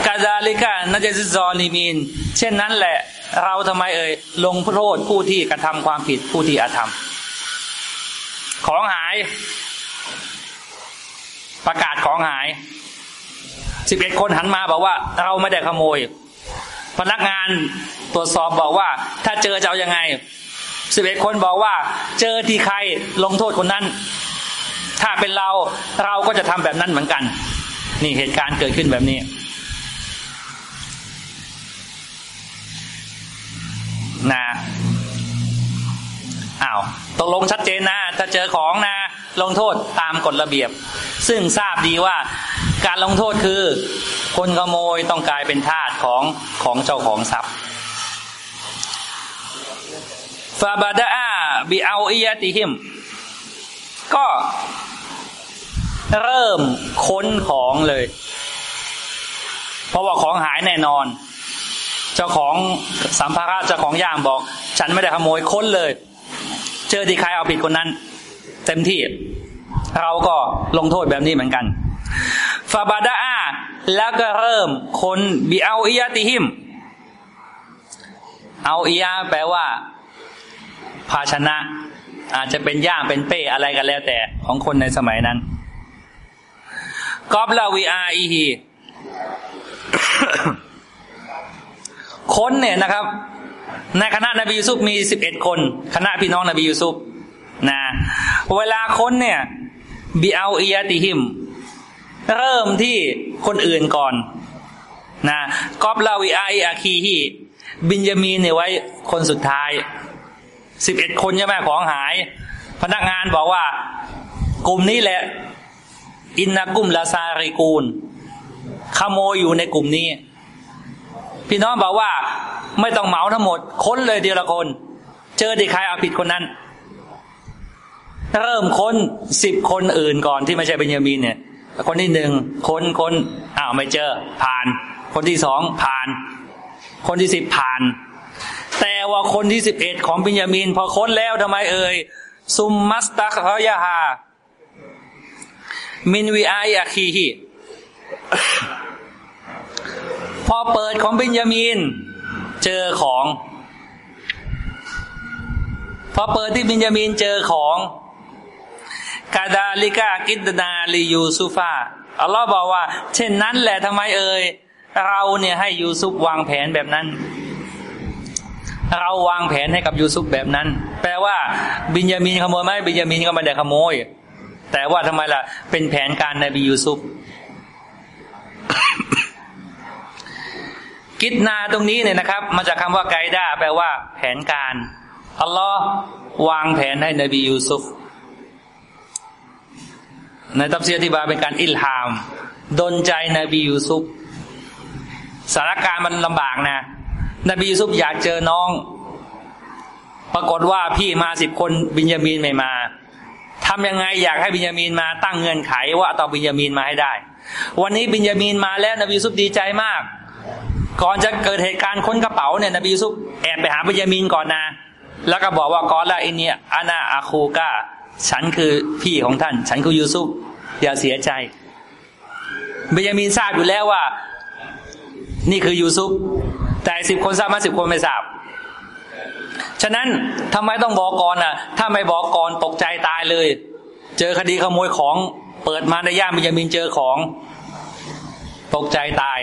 กาซาลิกานาจซิซอลิมินเช่นนั้นแหละ เราทำไมเอ่ยลงโทษผู้ที่กระทำความผิดผู้ที่อาธรรม ของหาย ประกาศของหายสิบเอ็ดคนหันมาบอกว่า เราไม่ได้ขโมย พนักงานตรวจสอบบอกว่า ถ้าเจอจะเอาอยัางไงสิบเอ็ดคนบอกว่า เจอที่ใครลงโทษคนนั้น ถ้าเป็นเราเราก็จะทำแบบนั้นเหมือนกัน นี่เหตุการณ์เกิดขึ้นแบบนี้นะอ้าวตกลงชัดเจนนะ ถ้าเจอของนะ ลงโทษตามกฎระเบียบ ซึ่งทราบดีว่าการลงโทษคือ คนขโมยต้องกลายเป็นทาสของของเจ้าของทรัพย์ฟาบาดาบิเอาอียติหิม ก็เริ่มค้นของเลย เพราะว่าของหายแน่นอน เจ้าของสัมภาระเจ้าของย่ามบอก ฉันไม่ได้ขโมยค้นเลย เจอที่ใครเอาผิดคนนั้น เต็มที่ เราก็ลงโทษแบบนี้เหมือนกันฟาบาดาอาแล้วก็เริ่มคนบีเอาอียติหิม เอาอียาแปลว่า ภาชนะ อาจจะเป็นย่ามเป็นเป้อะไรกันแล้วแต่ของคนในสมัยนั้นกอบลาวีอาอีฮีคนเนี่ยนะครับ ในคณะนบียูซุปมีสิบเอ็ดคน คณะพี่น้องนบียูซุป นะเวลาคนเนี่ยบีเอาอียติหิม เริ่มที่คนอื่นก่อนนะกอบลาวิไออาคีฮีบินยามีนเนี่ยไว้คนสุดท้ายสิบเอ็ดคนใช่ไหมของหาย พนักงานบอกว่า กลุ่มนี้แหละ อินนากุมลาซาริกูลขโมยอยู่ในกลุ่มนี้ พี่น้องบอกว่า ไม่ต้องเหมาทั้งหมด ค้นเลยเดียวละคน เจอดีใครเอาผิดคนนั้น เริ่มค้นสิบคนอื่นก่อนที่ไม่ใช่เบนยามินเนี่ย คนที่หนึ่งค้นค้นอ้าวไม่เจอ ผ่าน คนที่สองผ่าน คนที่สิบผ่าน แต่ว่าคนที่สิบเอ็ดของเบนยามิน พอค้นแล้วทำไมเอ่ยซุมมัสตักฮยาฮามินวีไออาคีฮีพอเปิดของเบนยามิน เจอของ พอเปิดที่เบนยามินเจอของ กาดาลิกากิดนาลียูซุฟาอัลลอฮ์บอกว่า เช่นนั้นแหละทำไมเอ่ยเราเนี่ยให้ยูซุฟวางแผนแบบนั้น เราวางแผนให้กับยูซุฟแบบนั้น แปลว่าบินยามินขโมยไหมบินยามินก็ไม่ได้ขโมย แต่ว่าทำไมล่ะ เป็นแผนการในบียูซุฟกิดนาตรงนี้เนี่ยนะครับ มาจากคาว่าไกด้าแปลว่า แผนการอัลลอฮ์วางแผนให้นบียูซุฟ ในตับเสียที่บาเป็นการอิลฮาม ดนใจนบียูซุฟสถานการณ์มันลำบากนะ นบียูซุฟอยากเจอน้อง ปรากฏว่าพี่มาสิบคนบินยามีนไม่มาทำยังไงอยากให้บินยามีนมาตั้งเงื่อนไขว่าต้องบินยามีนมาให้ได้ วันนี้บินยามีนมาแล้วนบียูซุฟดีใจมาก ก่อนจะเกิดเหตุการณ์ค้นกระเป๋าเนี่ยนบียูซุฟแอบไปหาบินยามีนก่อนนะ แล้วก็บอกว่ากอนละอินเนียอานาอาคูกา ฉันคือพี่ของท่าน ฉันคือยูซุฟอย่าเสียใจเบยามีนทราบอยู่แล้วว่า นี่คือยูซุฟแต่สิบคนทราบมาสิบคนไม่ทราบฉะนั้นทำไมต้องบอกก่อนอะ ถ้าไม่บอกก่อนตกใจตายเลย เจอคดีขโมยของ เปิดมาในย่านเบยามินเจอของ ตกใจตาย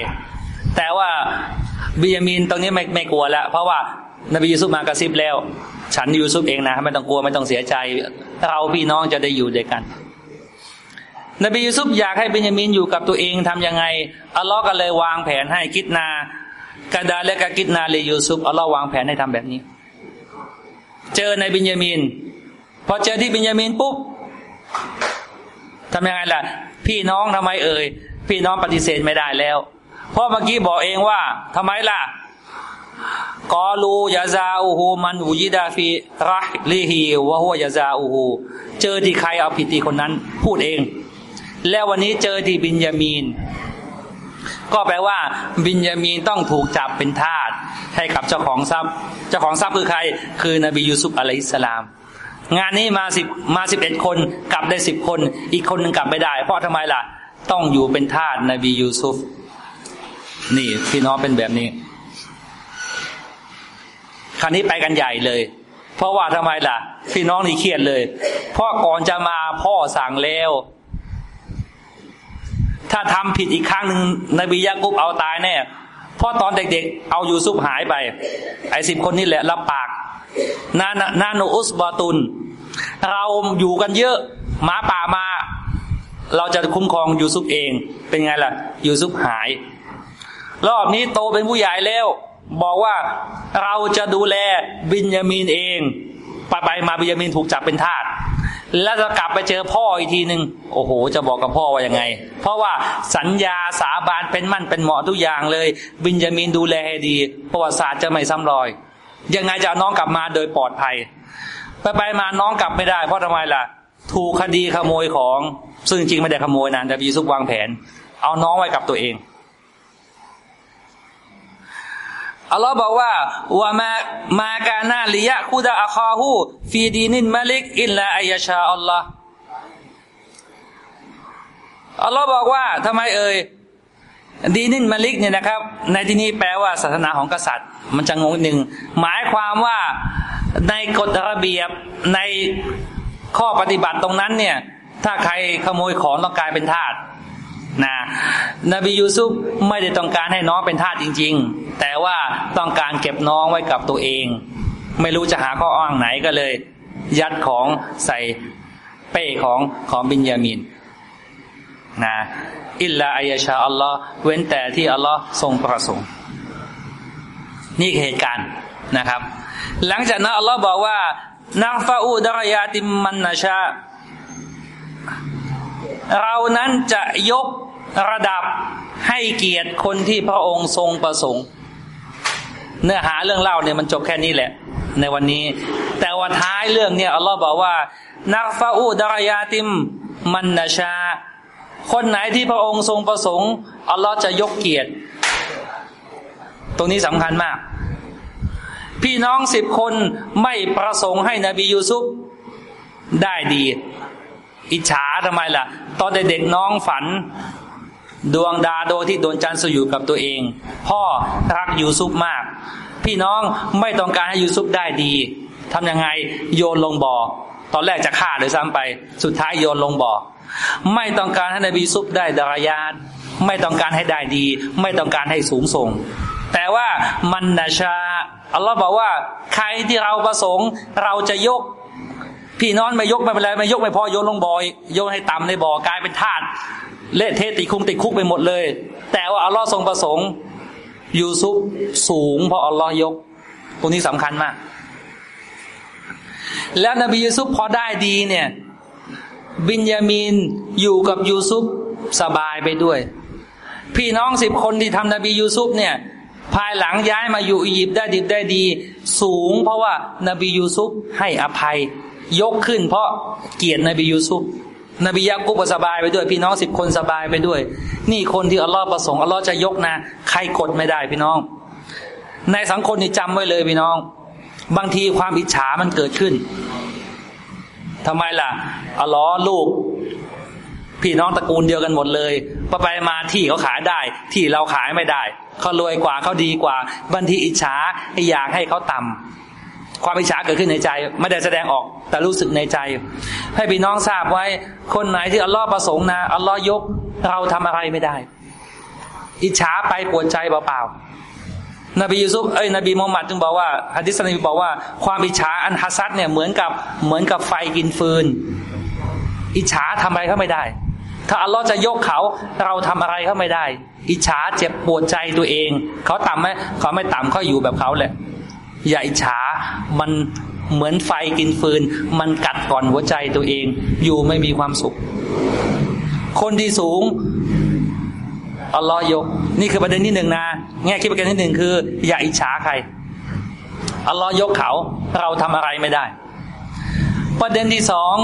แต่ว่าเบยามินตรงนี้ไม่ไม่กลัวแล้ว เพราะว่านบียูซุฟมากระซิบแล้ว ฉันยูซุฟเองนะไม่ต้องกลัวไม่ต้องเสียใจ เราพี่น้องจะได้อยู่ด้วยกัน นบียูซุฟอยากให้เบนยามินอยู่กับตัวเองทํำยังไงอัลลอฮ์ก็เลยวางแผนให้กิดนากาดาและกากิดนาเลยยูซุฟอัลลอฮ์วางแผนให้ทำแบบนี้ เจอในเบนยามินพอเจอที่เบนยามินปุ๊บทำยังไงล่ะ พี่น้องทำไมเอ่ยพี่น้องปฏิเสธไม่ได้แล้ว เพราะเมื่อกี้บอกเองว่าทำไมล่ะ กอลูยาซาอูฮูมันอูยิดาฟีรหลีฮีวะฮัวยาซาอูฮูเจอที่ใครเอาผิดที่คนนั้นพูดเอง แล้ววันนี้เจอที่บินยามีน ก็แปลว่า บินยามีนต้องถูกจับเป็นทาสให้กับเจ้าของทรัพย์ เจ้าของทรัพย์คือใคร คือนบียูซุฟอะลัยฮิสสลามงานนี้มาสิบมาสิบเอ็ดคนกลับได้สิบคน อีกคนหนึ่งกลับไม่ได้ เพราะทำไมล่ะ ต้องอยู่เป็นทาสนบียูซุฟนี่พี่น้องเป็นแบบนี้ คราวนี้ไปกันใหญ่เลย เพราะว่าทำไมล่ะ พี่น้องนี่เครียดเลย เพราะก่อนจะมาพ่อสั่งแล้ว ถ้าทำผิดอีกครั้งหนึ่งนบียะกุบเอาตายแน่เพราะตอนเด็กๆ เอายูซุปหายไป ไอ้สิบคนนี่แหละรับปากนานาโนอุสบาตุน เราอยู่กันเยอะหมาป่ามา เราจะคุ้มครองยูซุปเอง เป็นไงล่ะยูซุปหาย รอบนี้โตเป็นผู้ใหญ่แล้ว บอกว่าเราจะดูแลบินยามีนเองไปไปมาบินยามีนถูกจับเป็นทาสแล้วจะกลับไปเจอพ่ออีกทีหนึ่งโอ้โห จะบอกกับพ่อว่ายังไง เพราะว่าสัญญาสาบานเป็นมั่นเป็นเหมาะทุกอย่างเลย บินยามีนดูแลให้ดี ประวัติศาสตร์จะไม่ซ้ำรอย ยังไงจะเอาน้องกลับมาโดยปลอดภัย ไปไปมาน้องกลับไม่ได้ เพราะทำไมล่ะ ถูกคดีขโมยของ ซึ่งจริงไม่ได้ขโมยนะแต่บีซุกวางแผน เอาน้องไว้กับตัวเอง อัลลอฮ์บอกว่าว่ามา ما كان ليأخذ أخاه في دين الملك إلا أن يشاء الله อัลลอฮ์บอกว่าทำไมเอ่ยدين الملك เนี่ยนะครับ ในที่นี้แปลว่าศาสนาของกษัตริย์ มันจะงงหนึ่งหมายความว่าในกฎระเบียบในข้อปฏิบัติตรงนั้นเนี่ย ถ้าใครขโมยของต้องกลายเป็นทาส นะนบียูซุฟไม่ได้ต้องการให้น้องเป็นทาสจริง ๆ แต่ว่าต้องการเก็บน้องไว้กับตัวเอง ไม่รู้จะหาข้ออ้างไหนก็เลย ยัดของใส่เป้ของของบินยามินนะอิลลาอัยชาอัลลอฮ์เว้นแต่ที่อัลลอฮ์ทรงประสงค์ นี่คือเหตุการณ์นะครับ หลังจากนั้นอัลลอฮ์บอกว่านาฟาอูดารยาติมันนาชา เรานั้นจะยกระดับให้เกียรติคนที่พระองค์ทรงประสงค์ เนื้อหาเรื่องเล่าเนี่ยมันจบแค่นี้แหละ ในวันนี้ แต่ว่าท้ายเรื่องเนี่ยอัลลอฮ์บอกว่านาฟาอูดารยาติมมันนาชา คนไหนที่พระองค์ทรงประสงค์อัลลอฮ์จะยกเกียรติ ตรงนี้สำคัญมาก พี่น้องสิบคนไม่ประสงค์ให้นบียูซุฟได้ดี อิจฉาทำไมล่ะ ตอนเด็กๆน้องฝัน ดวงดาโดที่โดนจันทร์สอยู่กับตัวเอง พ่อรักยูซุฟมาก พี่น้องไม่ต้องการให้ยูซุฟได้ดีทำยังไงโยนลงบ่อ ตอนแรกจะฆ่าเลยซ้ำไป สุดท้ายโยนลงบ่อ ไม่ต้องการให้นบีซุฟได้ดารายาไม่ต้องการให้ได้ดี ไม่ต้องการให้สูงส่ง แต่ว่ามันนาชาอัลลอฮ์บอกว่า ใครที่เราประสงค์เราจะยก พี่น้องไม่ยกไม่เป็นไรไม่ยกไม่พอโยนลงบ่อยโยนให้ต่ำในบ่อกลายเป็นทาสเละเทะติคุกติคุกไปหมดเลย แต่ว่าอัลลอฮ์ทรงประสงค์ ยูซุปสูงเพราะอัลลอฮ์ยกตรงนี้สำคัญมาก แล้วนบียูซุปพอได้ดีเนี่ย บินยามีนอยู่กับยูซุปสบายไปด้วย พี่น้องสิบคนที่ทำนบียูซุปเนี่ยภายหลังย้ายมาอยู่อียิปต์ได้ดีได้ดี สูงเพราะว่านบียูซุปให้อภัย ยกขึ้น เพราะเกียรตินบียูซุปนบียากุบสบายไปด้วย พี่น้องสิบคนสบายไปด้วย นี่คนที่อัลลอฮ์ประสงค์อัลลอฮ์จะยกนะ ใครกดไม่ได้พี่น้อง ในสังคมนี่จำไว้เลยพี่น้อง บางทีความอิจฉามันเกิดขึ้นทำไมล่ะอัลลอฮ์ลูก พี่น้องตระกูลเดียวกันหมดเลยพอไปมาที่เขาขายได้ ที่เราขายไม่ได้เขารวยกว่าเขาดีกว่าบางทีอิจฉาอยากให้เขาต่ำ ความอิจฉาเกิดขึ้นในใจ ไม่ได้แสดงออกแต่รู้สึกในใจ ให้พี่น้องทราบไว้ คนไหนที่อัลลอฮ์ประสงค์นะอัลลอฮ์ยกเราทำอะไรไม่ได้ อิจฉาไปปวดใจเปล่าๆนบียูซุฟเอ้ยนบีมุฮัมมัดจึงบอกว่าฮะดิษนบีบอกว่าความอิจฉาอันฮัสัดเนี่ยเหมือนกับเหมือนกับไฟกินฟืน อิจฉาทำอะไรเขาไม่ได้ ถ้าอัลลอฮ์จะยกเขาเราทำอะไรเขาไม่ได้ อิจฉาเจ็บปวดใจตัวเอง เขาต่ำไหมเขาไม่ต่ำเขาอยู่แบบเขาแหละ อย่าอิจฉา มันเหมือนไฟกินฟืน มันกัดก่อนหัวใจตัวเอง อยู่ไม่มีความสุข คนที่สูงอัลลอฮ์ยก นี่คือประเด็นที่หนึ่งนะ แง่คิดประเด็นที่หนึ่งคือ อย่าอิจฉาใคร อัลลอฮ์ยกเขา เราทำอะไรไม่ได้ ประเด็นที่สอง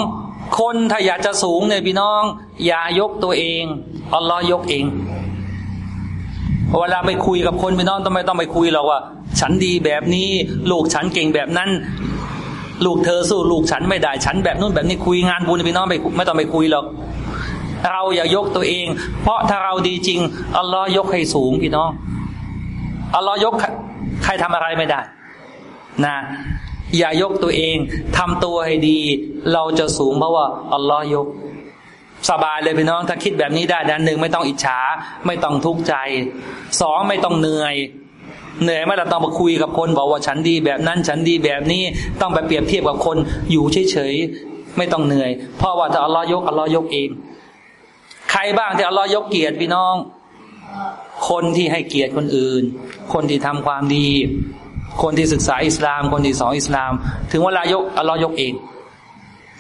คนถ้าอยากจะสูงเนี่ยพี่น้อง อย่ายกตัวเอง อัลลอฮ์ยกเอง เวลาไปคุยกับคนพี่น้องต้องไม่ต้องไปคุยหรอกว่า ฉันดีแบบนี้ลูกฉันเก่งแบบนั้น ลูกเธอสู้ลูกฉันไม่ได้ฉันแบบนู้นแบบนี้คุยงานบุญพี่น้องไม่ไม่ต้องไปคุยหรอกเราอย่ายกตัวเอง เพราะถ้าเราดีจริงอัลลอฮ์ยกให้สูงพี่น้องอัลลอฮ์ยกใครทำอะไรไม่ได้ นะ อย่ายกตัวเองทำตัวให้ดี เราจะสูงเพราะว่าอัลลอฮ์ยก สบายเลยพี่น้องถ้าคิดแบบนี้ได้ด้านหนึ่งไม่ต้องอิจฉาไม่ต้องทุกข์ใจสองไม่ต้องเหนื่อย เหนื่อยไม่เราต้องมาคุยกับคน บอกว่าฉันดีแบบนั้นฉันดีแบบนี้ต้องไปเปรียบเทียบกับคนอยู่เฉยๆไม่ต้องเหนื่อย เพราะว่าถ้าอัลลอฮ์ยกอัลลอฮ์ยกเอง ใครบ้างที่อัลลอฮ์ยกเกียรติพี่น้อง คนที่ให้เกียรติคนอื่น คนที่ทำความดี คนที่ศึกษาอิสลาม คนที่สอนอิสลาม ถึงเวลายกอัลลอฮ์ยกเอง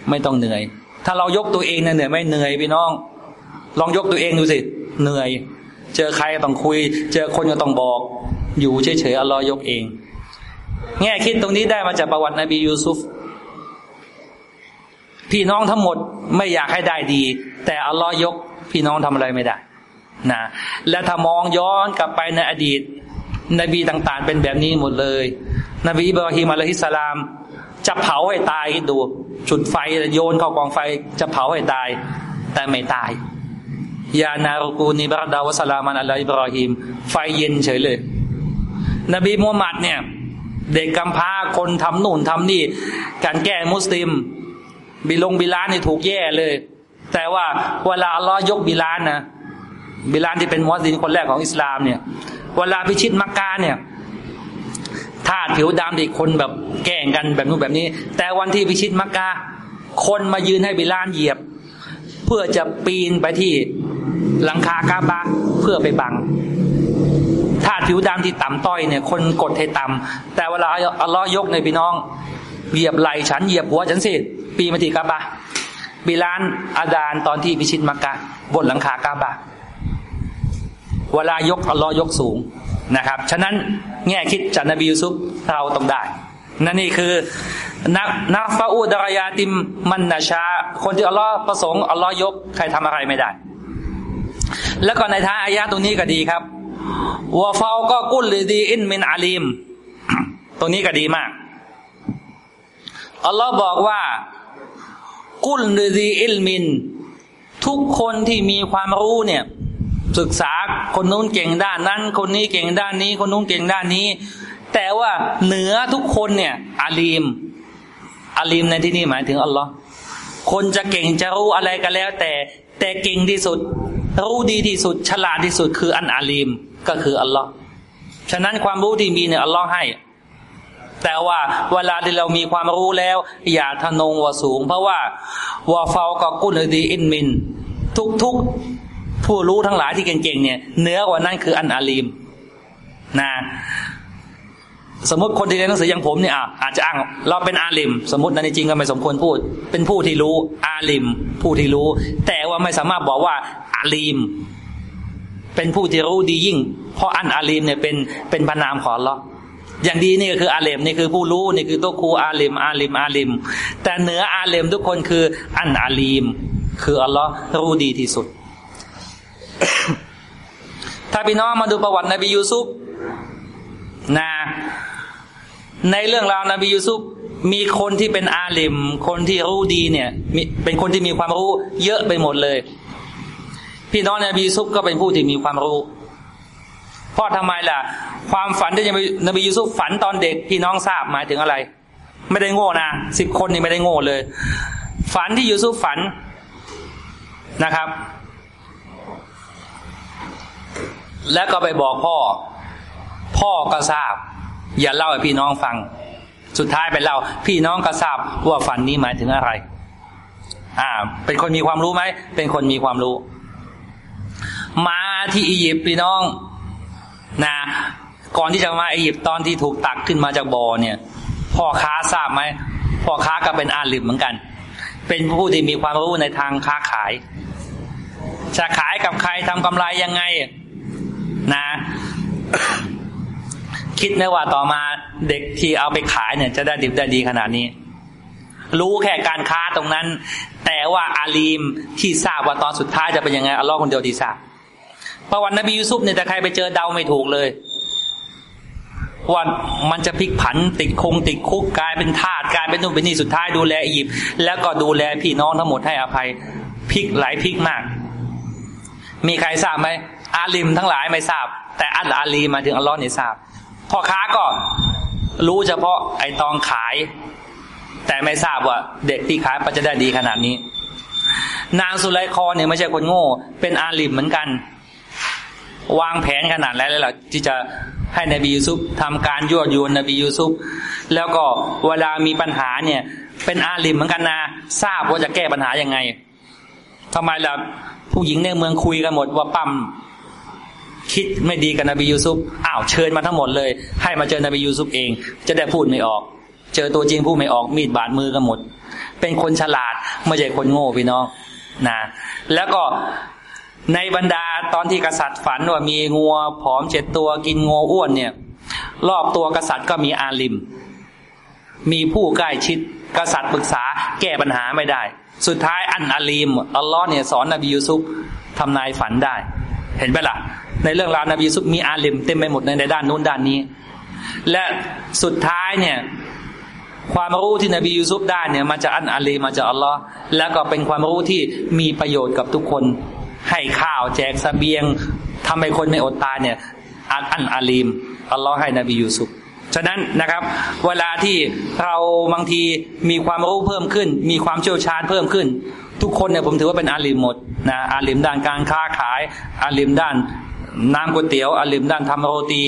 ไม่ต้องเหนื่อย ถ้าเรายกตัวเองเนี่ยเหนื่อยไม่เหนื่อยพี่น้อง ลองยกตัวเองดูสิ เหนื่อย เจอใครก็ต้องคุย เจอคนก็ต้องบอก อยู่เฉยๆอัลลอฮ์ยกเอง แง่คิดตรงนี้ได้มาจากประวัตินบียูซุฟพี่น้องทั้งหมดไม่อยากให้ได้ดี แต่อัลลอฮ์ยก พี่น้องทำอะไรไม่ได้นะและถ้ามองย้อนกลับไปในอดีต นบีต่าง ๆ เป็นแบบนี้หมดเลย นบีอิบราฮิมอะลัยฮิสสลาม จะเผาให้ตายดูจุดไฟโยนเข้ากองไฟจะเผาให้ตาย แต่ไม่ตายยานารกูนิบรดาวสลามันอะลัยอิบราฮิมไฟเย็นเฉยเลย นบีมูฮัมมัดเนี่ย เด็กกำพร้าคนทำนู่นทำนี่ การแกล้งมุสลิม บิลงบิลานนี่ถูกแย่เลย แต่ว่าเวลาอัลลอฮ์ยกบิลานนะบิลานที่เป็นมุสลิมคนแรกของอิสลามเนี่ย เวลาพิชิตมักกะเนี่ย ทาสผิวดำอีกคนแบบแกล้งกันแบบนู้นแบบนี้ แต่วันที่พิชิตมักกะคนมายืนให้บิลานเหยียบ เพื่อจะปีนไปที่หลังคากาบะเพื่อไปบังถ้าผิวดำที่ต่ำต้อยเนี่ย คนกดให้ต่ำแต่เวลาอัลลอฮ์ยกในพี่น้อง เหยียบไหลฉันเหยียบหัวฉันสิปีมาทีกาบะบิลานอาดานตอนที่พิชิตมักกะบนหลังคากาบะ เวลายกอัลลอฮ์ยกสูงนะครับ ฉะนั้นแง่คิดจากนบียูซุฟเราต้องได้ นั่นนี่คือนักนักฟาอูดารยาติมมันนาชา คนที่อัลลอฮ์ประสงค์อัลลอฮ์ยกใครทำอะไรไม่ได้ แล้วก็ในท้ายอายะตรงนี้ก็ดีครับวะฟาก็กุลลีดีอินมินอาลีม ตรงนี้ก็ดีมากอัลลอฮ์บอกว่า กุลลีดีอิลมิน ทุกคนที่มีความรู้เนี่ย ศึกษาคนนู้นเก่งด้านนั้น คนนี้เก่งด้านนี้ คนนู้นเก่งด้านนี้ แต่ว่าเหนือทุกคนเนี่ยอาลีมอาลีมในที่นี้หมายถึงอัลลอฮ์คนจะเก่งจะรู้อะไรก็แล้ว แต่แต่เก่งที่สุด รู้ดีที่สุด ฉลาดที่สุดคืออันอาลีมก็คืออัลลอฮ์ฉะนั้นความรู้ที่มีเนี่ยอัลลอฮ์ให้ แต่ว่าเวลาที่เรามีความรู้แล้ว อย่าทะนงว่าสูง เพราะว่าวาเฟาก็กุลดีอินมิน ทุกทุก ผู้รู้ทั้งหลายที่เก่งๆเนี่ยเนื้อกว่านั้นคืออันอาลีมนะสมมติคนที่เรียนหนังสืออย่างผมเนี่ยอาจจะอ้างเราเป็นอาลิม สมมตินั้นจริงก็ไม่สมควรพูด เป็นผู้ที่รู้ อาลิม ผู้ที่รู้ แต่ว่าไม่สามารถบอกว่าอาลีมเป็นผู้ที่รู้ดียิ่ง เพราะอันอาลีมเนี่ยเป็นเป็นพระนามของเราอย่างดีนี่ก็คืออาเลมนี่คือผู้รู้นี่คือตัวครูอาลิมอาลิมอาลิมแต่เหนืออาเลมทุกคนคืออันอาลีม คืออัลลอฮ์รู้ดีที่สุด ถ้าพี่น้องมาดูประวัตินบียูซุฟนะในเรื่องราวนบียูซุฟมีคนที่เป็นอาลิม คนที่รู้ดีเนี่ยเป็นคนที่มีความรู้เยอะไปหมดเลย พี่น้องนบียูซุฟก็เป็นผู้ที่มีความรู้ เพราะทำไมล่ะ ความฝันที่นบียูซุฟฝันตอนเด็ก พี่น้องทราบหมายถึงอะไร ไม่ได้โง่นะสิบคนนี่ไม่ได้โง่เลย ฝันที่ยูซุฟฝันนะครับ แล้วก็ไปบอกพ่อ พ่อก็ทราบ อย่าเล่าให้พี่น้องฟัง สุดท้ายไปเล่าพี่น้องก็ทราบว่าฝันนี้หมายถึงอะไร อ่า เป็นคนมีความรู้ไหมเป็นคนมีความรู้ มาที่อียิปต์พี่น้อง นะก่อนที่จะมาอียิปต์ตอนที่ถูกตักขึ้นมาจากบ่อเนี่ย พ่อค้าทราบไหมพ่อค้าก็เป็นอาลิมเหมือนกัน เป็นผู้ที่มีความรู้ในทางค้าขายจะขายกับใครทำกำไรยังไง นะคิดไหมว่าต่อมาเด็กที่เอาไปขายเนี่ย จะได้ดิบได้ดีขนาดนี้ รู้แค่การค้าตรงนั้น แต่ว่าอาลีมที่ทราบว่าตอนสุดท้ายจะเป็นยังไงอัลลอฮ์คนเดียวที่ทราบประวัตินบียูซุปเนี่ยแต่ใครไปเจอเดาไม่ถูกเลยว่ามันจะพลิกผันติดคงติดคุกกลายเป็นทาสกลายเป็นนู่นเป็นนี่สุดท้ายดูแลอียิปต์แล้วก็ดูแลพี่น้องทั้งหมดให้อภัยพลิกหลายพลิกมาก มีใครทราบไหม อาลิมทั้งหลายไม่ทราบ แต่อัลอาลีมาถึงอัลลอฮ์นี่ยทราบพ่อค้าก็รู้เฉพาะไอ้ตองขาย แต่ไม่ทราบว่าเด็กที่ขายมันจะได้ดีขนาดนี้ นางสุไลคอเนี่ยไม่ใช่คนโง่ เป็นอาลิมเหมือนกัน วางแผนขนาดแล้วเลยล่ะที่จะให้นบียูซุปทำการยั่วยวนนบียูซุปแล้วก็เวลามีปัญหาเนี่ย เป็นอาลิมเหมือนกันนะทราบว่าจะแก้ปัญหายังไงทำไมล่ะผู้หญิงในเมืองคุยกันหมดว่าปั๊ม คิดไม่ดีกับนบียูซุปอ้าวเชิญมาทั้งหมดเลย ให้มาเจอนบียูซุปเอง จะได้พูดไม่ออก เจอตัวจริงพูดไม่ออกมีดบาดมือกันหมด เป็นคนฉลาดไม่ใช่คนโง่พี่น้องนะแล้วก็ในบรรดาตอนที่กษัตริย์ฝันว่ามีงัวผอมเจ็ดตัวกินงัวอ้วนเนี่ย รอบตัวกษัตริย์ก็มีอาลิม มีผู้ใกล้ชิดกษัตริย์ปรึกษาแก้ปัญหาไม่ได้ สุดท้ายอันอาลีมอัลลอฮ์เนี่ยสอนนบียูซุปทำนายฝันได้ เห็นไหมล่ะ ในเรื่องราวนบียูซุปมีอาลิมเต็มไปหมดในในด้านนู้นด้านนี้ และสุดท้ายเนี่ยความรู้ที่นบียูซุปได้เนี่ยมาจากอันอาลีมาจากอัลลอฮ์แล้วก็เป็นความรู้ที่มีประโยชน์กับทุกคน ให้ข้าวแจกสเสบียงทำให้คนไม่อดตายเนี่ยอันอันอาลีมอัลลอฮ์ให้นบียูซุฟฉะนั้นนะครับ เวลาที่เราบางทีมีความรู้เพิ่มขึ้น มีความเชี่ยวชาญเพิ่มขึ้น ทุกคนเนี่ยผมถือว่าเป็นอาลิมหมดนะอาลิมด้านการค้าขายอาลิมด้าน น้ำก๋วยเตี๋ยวอลิมด้านทำโรตี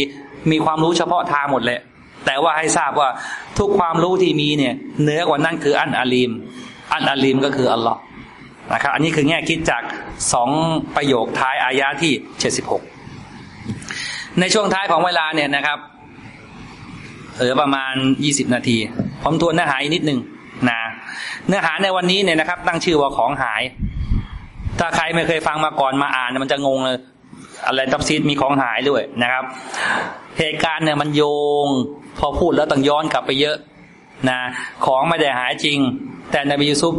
มีความรู้เฉพาะทางหมดแหละ แต่ว่าให้ทราบว่าทุกความรู้ที่มีเนี่ยเหนือกว่านั้นคืออันอาลีม อันอาลีมก็คืออัลลอฮ์นะครับอันนี้คือแง่คิดจากสองประโยคท้ายอายะที่เจ็ดสิบหกในช่วงท้ายของเวลาเนี่ยนะครับเหลือประมาณยี่สิบนาทีผมทวนเนื้อหาอีกนิดนึงนะเนื้อหาในวันนี้เนี่ยนะครับ ตั้งชื่อว่าของหาย ถ้าใครไม่เคยฟังมาก่อนมาอ่านมันจะงงเลย อะไรตับซีดมีของหายด้วยนะครับ เหตุการณ์เนี่ยมันโยง พอพูดแล้วต้องย้อนกลับไปเยอะนะของไม่ได้หายจริง แต่นบียูซุป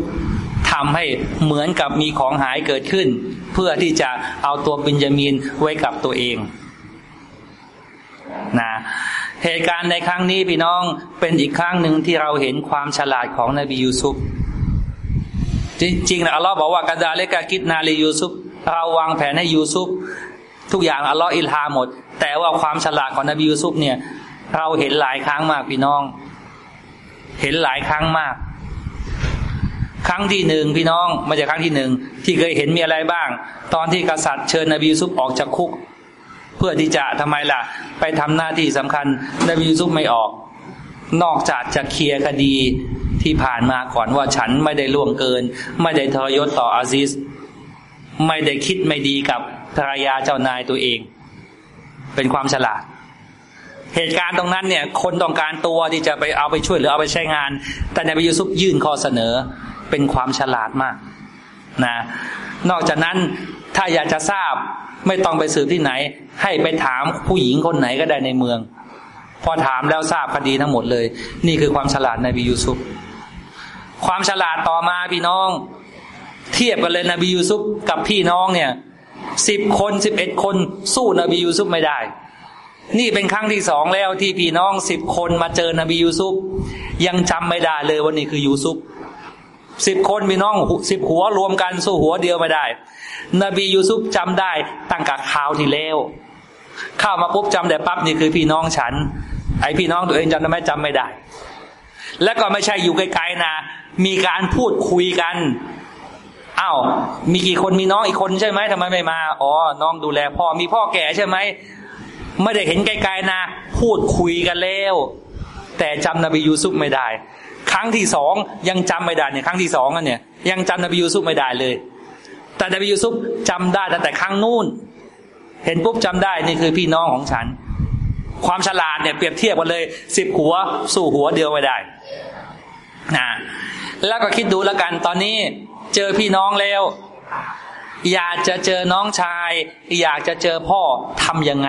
ทำให้เหมือนกับมีของหายเกิดขึ้น เพื่อที่จะเอาตัวบินยามีนไว้กับตัวเองนะเหตุการณ์ในครั้งนี้พี่น้องเป็นอีกครั้งหนึ่งที่เราเห็นความฉลาดของนบียูซุปจริงๆนะอัลลอฮ์บอกว่ากาดาเลกากิดนาลียูซุปเราวางแผนให้ยูซุป ทุกอย่างอัลลอฮ์อิลฮาหมด แต่ว่าความฉลาดของนบียูซุปเนี่ย เราเห็นหลายครั้งมากพี่น้อง เห็นหลายครั้งมาก ครั้งที่หนึ่งพี่น้องมาจากครั้งที่หนึ่งที่เคยเห็นมีอะไรบ้าง ตอนที่กษัตริย์เชิญนบียูซุปออกจากคุก เพื่อที่จะทำไมล่ะ ไปทำหน้าที่สำคัญนบียูซุปไม่ออก นอกจากจะเคลียร์คดีที่ผ่านมาก่อนว่าฉันไม่ได้ล่วงเกิน ไม่ได้ทรยศต่ออาซิส ไม่ได้คิดไม่ดีกับ ภรรยาเจ้านายตัวเอง เป็นความฉลาด เหตุการณ์ตรงนั้นเนี่ย คนต้องการตัวที่จะไปเอาไปช่วยหรือเอาไปใช้งาน แต่นบียูซุปยื่นข้อเสนอเป็นความฉลาดมากนะนอกจากนั้นถ้าอยากจะทราบไม่ต้องไปสืบที่ไหน ให้ไปถามผู้หญิงคนไหนก็ได้ในเมือง พอถามแล้วทราบคดีทั้งหมดเลย นี่คือความฉลาดนบียูซุปความฉลาดต่อมาพี่น้อง เทียบกันเลยนบียูซุปกับพี่น้องเนี่ย สิบคนสิบเอ็ดคน สู้นบียูซุปไม่ได้ นี่เป็นครั้งที่สองแล้วที่พี่น้องสิบคนมาเจอนบียูซุปยังจำไม่ได้เลยว่านี่คือยูซุปสิบคนพี่น้องสิบหัวรวมกันสู้หัวเดียวไม่ได้ นบียูซุปจำได้ตั้งแต่คราวที่แล้วเข้ามาปุ๊บจำได้ปั๊บนี่คือพี่น้องฉัน ไอพี่น้องตัวเองจำได้ไหมจำไม่ได้ และก็ไม่ใช่อยู่ไกลๆนะ มีการพูดคุยกัน อ้าวมีกี่คนมีน้องอีกคนใช่ไหมทำไมไม่มา อ๋อ น้องดูแลพ่อมีพ่อแก่ใช่ไหมไม่ได้เห็นไกลๆนะ พูดคุยกันแล้ว แต่จำนบียูซุปไม่ได้ ครั้งที่สองยังจำไม่ได้เนี่ยครั้งที่สองอันเนี่ยยังจำนบียูซุปไม่ได้เลย แต่นบียูซุปจำได้ตั้งแต่ครั้งนู้นเห็นปุ๊บจำได้นี่คือพี่น้องของฉัน ความฉลาดเนี่ยเปรียบเทียบกันเลยสิบหัวสู้หัวเดียวไม่ได้นะแล้วก็คิดดูแล้วกันตอนนี้ เจอพี่น้องแล้ว อยากจะเจอน้องชาย อยากจะเจอพ่อทำยังไง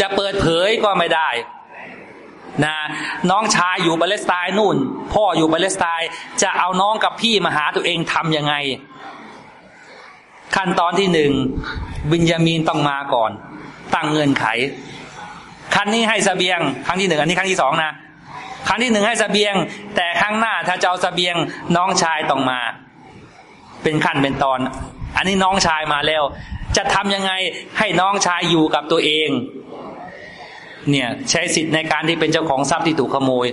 จะเปิดเผยก็ไม่ได้นะน้องชายอยู่ปาเลสไตน์นู่น พ่ออยู่ปาเลสไตน์จะเอาน้องกับพี่มาหาตัวเองทำยังไง ขั้นตอนที่หนึ่งบินยามีนต้องมาก่อน ตั้งเงื่อนไข ครั้งนี้ให้สเสบียง ครั้งที่หนึ่งอันนี้ครั้งที่สองนะ ครั้งที่หนึ่งให้สเสบียง แต่ครั้งหน้าถ้าจะเอาสเสบียงน้องชายต้องมา เป็นขั้นเป็นตอน อันนี้น้องชายมาแล้ว จะทำยังไงให้น้องชายอยู่กับตัวเอง เนี่ยใช้สิทธิ์ในการที่เป็นเจ้าของทรัพย์ที่ถูกขโมย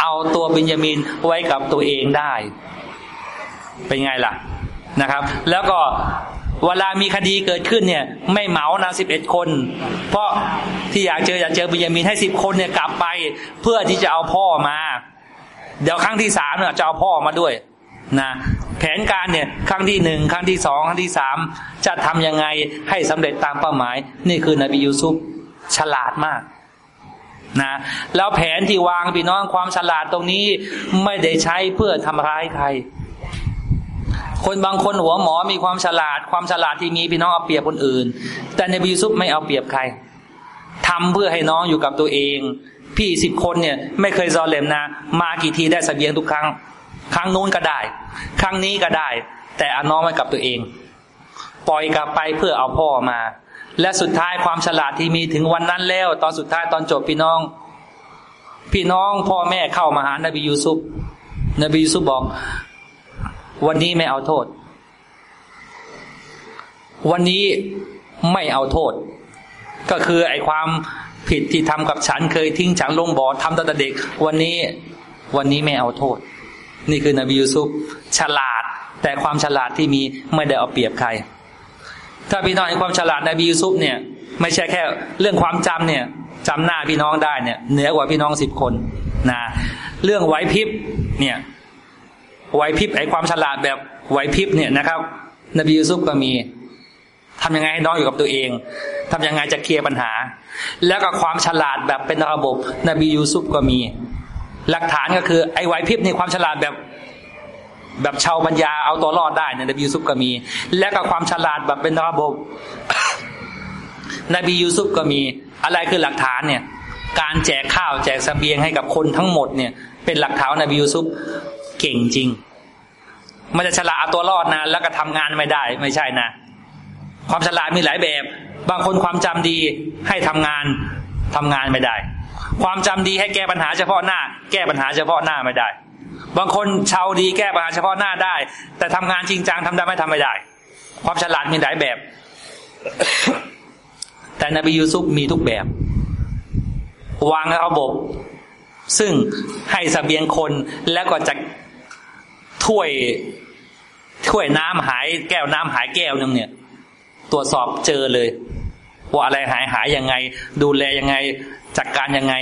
เอาตัวบินยามินไว้กับตัวเองได้ เป็นไงล่ะนะครับ แล้วก็ เวลามีคดีเกิดขึ้นเนี่ย ไม่เหมานะสิบเอ็ดคน เพราะที่อยากเจออยากเจอบิญามินให้สิบคนเนี่ยกลับไป เพื่อที่จะเอาพ่อมา เดี๋ยวครั้งที่สามเนี่ยจะเอาพ่อมาด้วยนะแผนการเนี่ยครั้งที่หนึ่งครั้งที่สองครั้งที่สามจะทำยังไงให้สำเร็จตามเป้าหมาย นี่คือนบียูซุปฉลาดมากนะแล้วแผนที่วางพี่น้องความฉลาดตรงนี้ไม่ได้ใช้เพื่อทำร้ายใคร คนบางคนหัวหมอมีความฉลาด ความฉลาดที่มีพี่น้องเอาเปรียบคนอื่น แต่ในบีซุปไม่เอาเปรียบใครทำเพื่อให้น้องอยู่กับตัวเอง พี่สิบคนเนี่ย ไม่เคยซอเลมนะ มากี่ทีได้สเสบียงทุกครั้ง ครั้งนู้นก็ได้ ครั้งนี้ก็ได้ แต่เอาน้องไว้กับตัวเอง ปล่อยกลับไปเพื่อเอาพ่อมา และสุดท้ายความฉลาดที่มีถึงวันนั้นแล้ว ตอนสุดท้ายตอนจบพี่น้อง พี่น้องพ่อแม่เข้ามาหานบียูซุปนบียูซุปบอก วันนี้ไม่เอาโทษ วันนี้ไม่เอาโทษ ก็คือไอ้ความผิดที่ทำกับฉันเคยทิ้งฉันลงบ่อทำตั้งแต่เด็ก วันนี้วันนี้ไม่เอาโทษ นี่คือนบียูซุปฉลาด แต่ความฉลาดที่มีไม่ได้เอาเปรียบใคร ถ้าพี่น้องในความฉลาดนบียูซุปเนี่ย ไม่ใช่แค่ เรื่องความจำเนี่ยจำหน้าพี่น้องได้เนี่ยเหนือกว่าพี่น้องสิบคนนะเรื่องไหวพริบเนี่ย ไหวพริบไอ้ความฉลาดแบบไหวพริบเนี่ยนะครับ นบียูซุฟก็มีทำยังไงให้น้องอยู่กับตัวเองทำยังไงจะเคลียร์ปัญหา แล้วก็ความฉลาดแบบเป็นระบบ นบียูซุฟก็มี หลักฐานก็คือไอ้ไหวพริบในความฉลาดแบบแบบชาวปัญญาเอาตัวรอดได้เนี่ยนบียูซุฟก็มี และก็ความฉลาดแบบเป็นระบบ นบียูซุฟก็มี อะไรคือหลักฐานเนี่ย การแจกข้าวแจกสเสบียงให้กับคนทั้งหมดเนี่ย เป็นหลักฐานนบียูซุฟ เก่งจริง มันจะฉลาดเอาตัวรอดนะ แล้วก็ทำงานไม่ได้ ไม่ใช่นะ ความฉลาดมีหลายแบบ บางคนความจำดีให้ทำงานทำงานไม่ได้ ความจำดีให้แก้ปัญหาเฉพาะหน้า แก้ปัญหาเฉพาะหน้าไม่ได้ บางคนชาวดีแก้ปัญหาเฉพาะหน้าได้ แต่ทำงานจริงจังทำได้ไม่ทำไม่ได้ ความฉลาดมีหลายแบบ แต่นบียูซุฟมีทุกแบบ วางระบบซึ่งให้สเสบียงคนแล้วก็จะ ถ้วยถ้วยน้ำหายแก้วน้ำหายแก้วนึงเนี่ย ตรวจสอบเจอเลย ว่าอะไรหายหายยังไง ดูแลยังไงจัดกการยังไง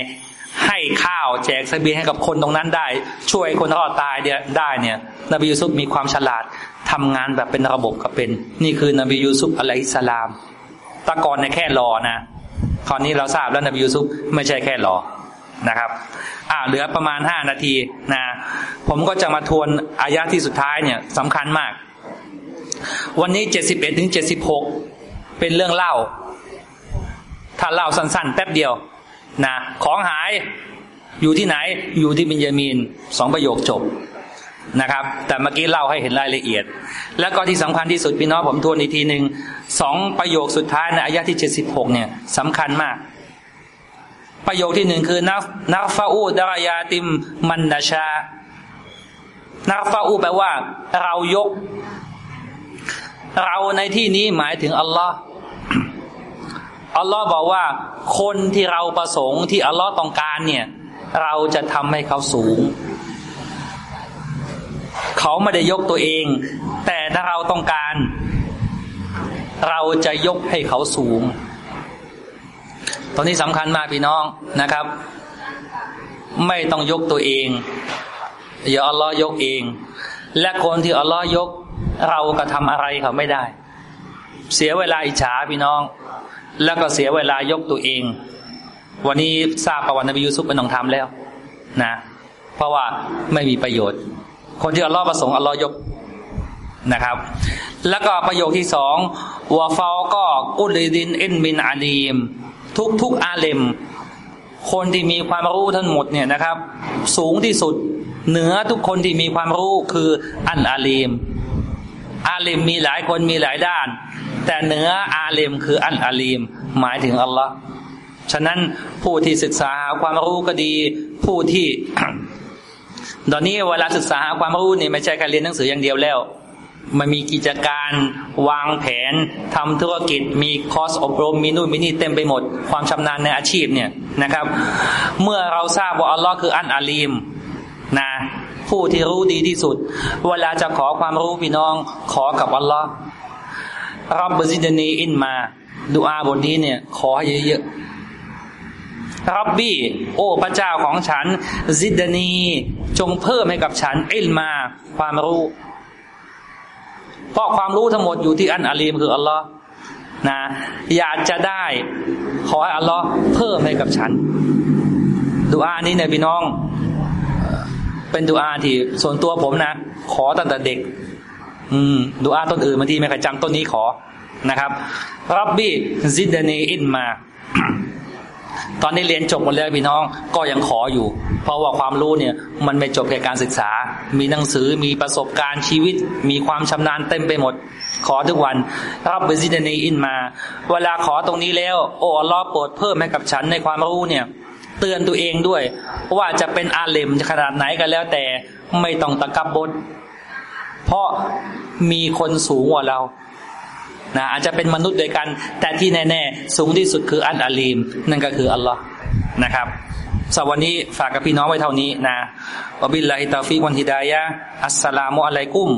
ให้ข้าวแจกสเสบียงให้กับคนตรงนั้นได้ ช่วยคนรอดตายเดียได้เนี่ย นบียูซุฟมีความฉลาดทำงานแบบเป็นระบบก็เป็น นี่คือนบียูซุฟอะลัยฮิสสลามตะกอนในแค่รอนะคราวนี้เราทราบแล้วนบียูซุฟไม่ใช่แค่รอ นะครับ อ่าเหลือประมาณห้านาทีนะ ผมก็จะมาทวนอายะที่สุดท้ายเนี่ยสำคัญมาก วันนี้เจ็ดสิบเอ็ดถึงเจ็ดสิบหกเป็นเรื่องเล่า ถ้าเล่าสั้นๆ แป๊บเดียวนะ ของหายอยู่ที่ไหน อยู่ที่บินยามีนสองประโยคจบนะครับ แต่เมื่อกี้เล่าให้เห็นรายละเอียด แล้วก็ที่สำคัญที่สุดพี่น้องผมทวนอีกทีหนึ่งสองประโยคสุดท้ายในอายะที่เจ็ดสิบหกเนี่ยสำคัญมาก ประโยคที่หนึ่งคือนักนักฟาอูดารายาติมมันดาชา นักฟาอูแปลว่า เรายก เราในที่นี้หมายถึงอัลลอฮ์อัลลอฮ์บอกว่า คนที่เราประสงค์ที่อัลลอฮ์ต้องการเนี่ย เราจะทำให้เขาสูง เขาไม่ได้ยกตัวเอง แต่ถ้าเราต้องการ เราจะยกให้เขาสูง ตอนนี้สำคัญมากพี่น้องนะครับ ไม่ต้องยกตัวเองอย่าอัลลอฮ์ยกเอง และคนที่อัลลอฮ์ยก เราก็ทำอะไรเขาไม่ได้ เสียเวลาอิจฉาพี่น้อง แล้วก็เสียเวลายกตัวเอง วันนี้ทราบประวัตินบียูซุปเป็นองทำแล้วนะ เพราะว่าไม่มีประโยชน์ คนที่อัลลอฮ์ประสงค์อัลลอฮ์ยกนะครับ แล้วก็ประโยคที่สองวาฟาก็กุลิดินอ็นบินอาลีม ทุกทุกอาเลม คนที่มีความรู้ทั้งหมดเนี่ยนะครับ สูงที่สุดเหนือทุกคนที่มีความรู้คืออันอาลีมอาลีมมีหลายคนมีหลายด้าน แต่เหนืออาลีมคืออันอาลีมหมายถึงอัลลอฮ์ฉะนั้นผู้ที่ศึกษาหาความรู้ก็ดี ผู้ที่ ตอนนี้เวลาศึกษาหาความรู้นี่ไม่ใช่การเรียนหนังสืออย่างเดียวแล้ว มันมีกิจการวางแผนทำธุรกิจมีคอร์สอบรมมีนู่นมีนี่เต็มไปหมด ความชำนาญในอาชีพเนี่ยนะครับ เมื่อเราทราบว่าอัลลอฮ์คืออันอาลีมนะผู้ที่รู้ดีที่สุด เวลาจะขอความรู้พี่น้องขอกับอัลลอฮ์รับบซิดนีอินมาดูอาบทนี้เนี่ย ขอให้เยอะๆรับบี้ โอ้พระเจ้าของฉันซิดนีจงเพิ่มให้กับฉันอิลมาความรู้ เพราะความรู้ทั้งหมดอยู่ที่อันอาลีมคืออัลลอฮ์นะอยากจะได้ขอให้อัลลอฮ์เพิ่มให้กับฉันดูอานี้เนี่ยพี่น้อง เป็นดูอาที่ส่วนตัวผมนะ ขอตั้งแต่เด็ก อืมดูอาต้นอื่นบางทีไม่เคยจำต้นนี้ขอนะครับรับบี้ซิดเนอินมา ตอนนี้เรียนจบหมดแล้วพี่น้องก็ยังขออยู่ เพราะว่าความรู้เนี่ยมันไม่จบแค่การศึกษา มีหนังสือมีประสบการณ์ชีวิต มีความชำนาญเต็มไปหมด ขอทุกวันรับบิซิดนีอินมา เวลาขอตรงนี้แล้ว โอ้อลลอโปรดเพิ่มให้กับฉันในความรู้เนี่ยเตือนตัวเองด้วยว่าจะเป็นอาเลมขนาดไหนก็แล้วแต่ไม่ต้องตะกับบุรเพราะมีคนสูงกว่าเรา นะอาจจะเป็นมนุษย์ด้วยกัน แต่ที่แน่ๆ สูงที่สุดคือالعليم นั่นก็คืออัลลอฮ์นะครับสำหรับวันนี้ฝากกับพี่น้องไว้เท่านี้นะوبالله التوفيق والهداية السلام عليكم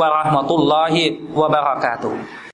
ورحمة الله وبركاته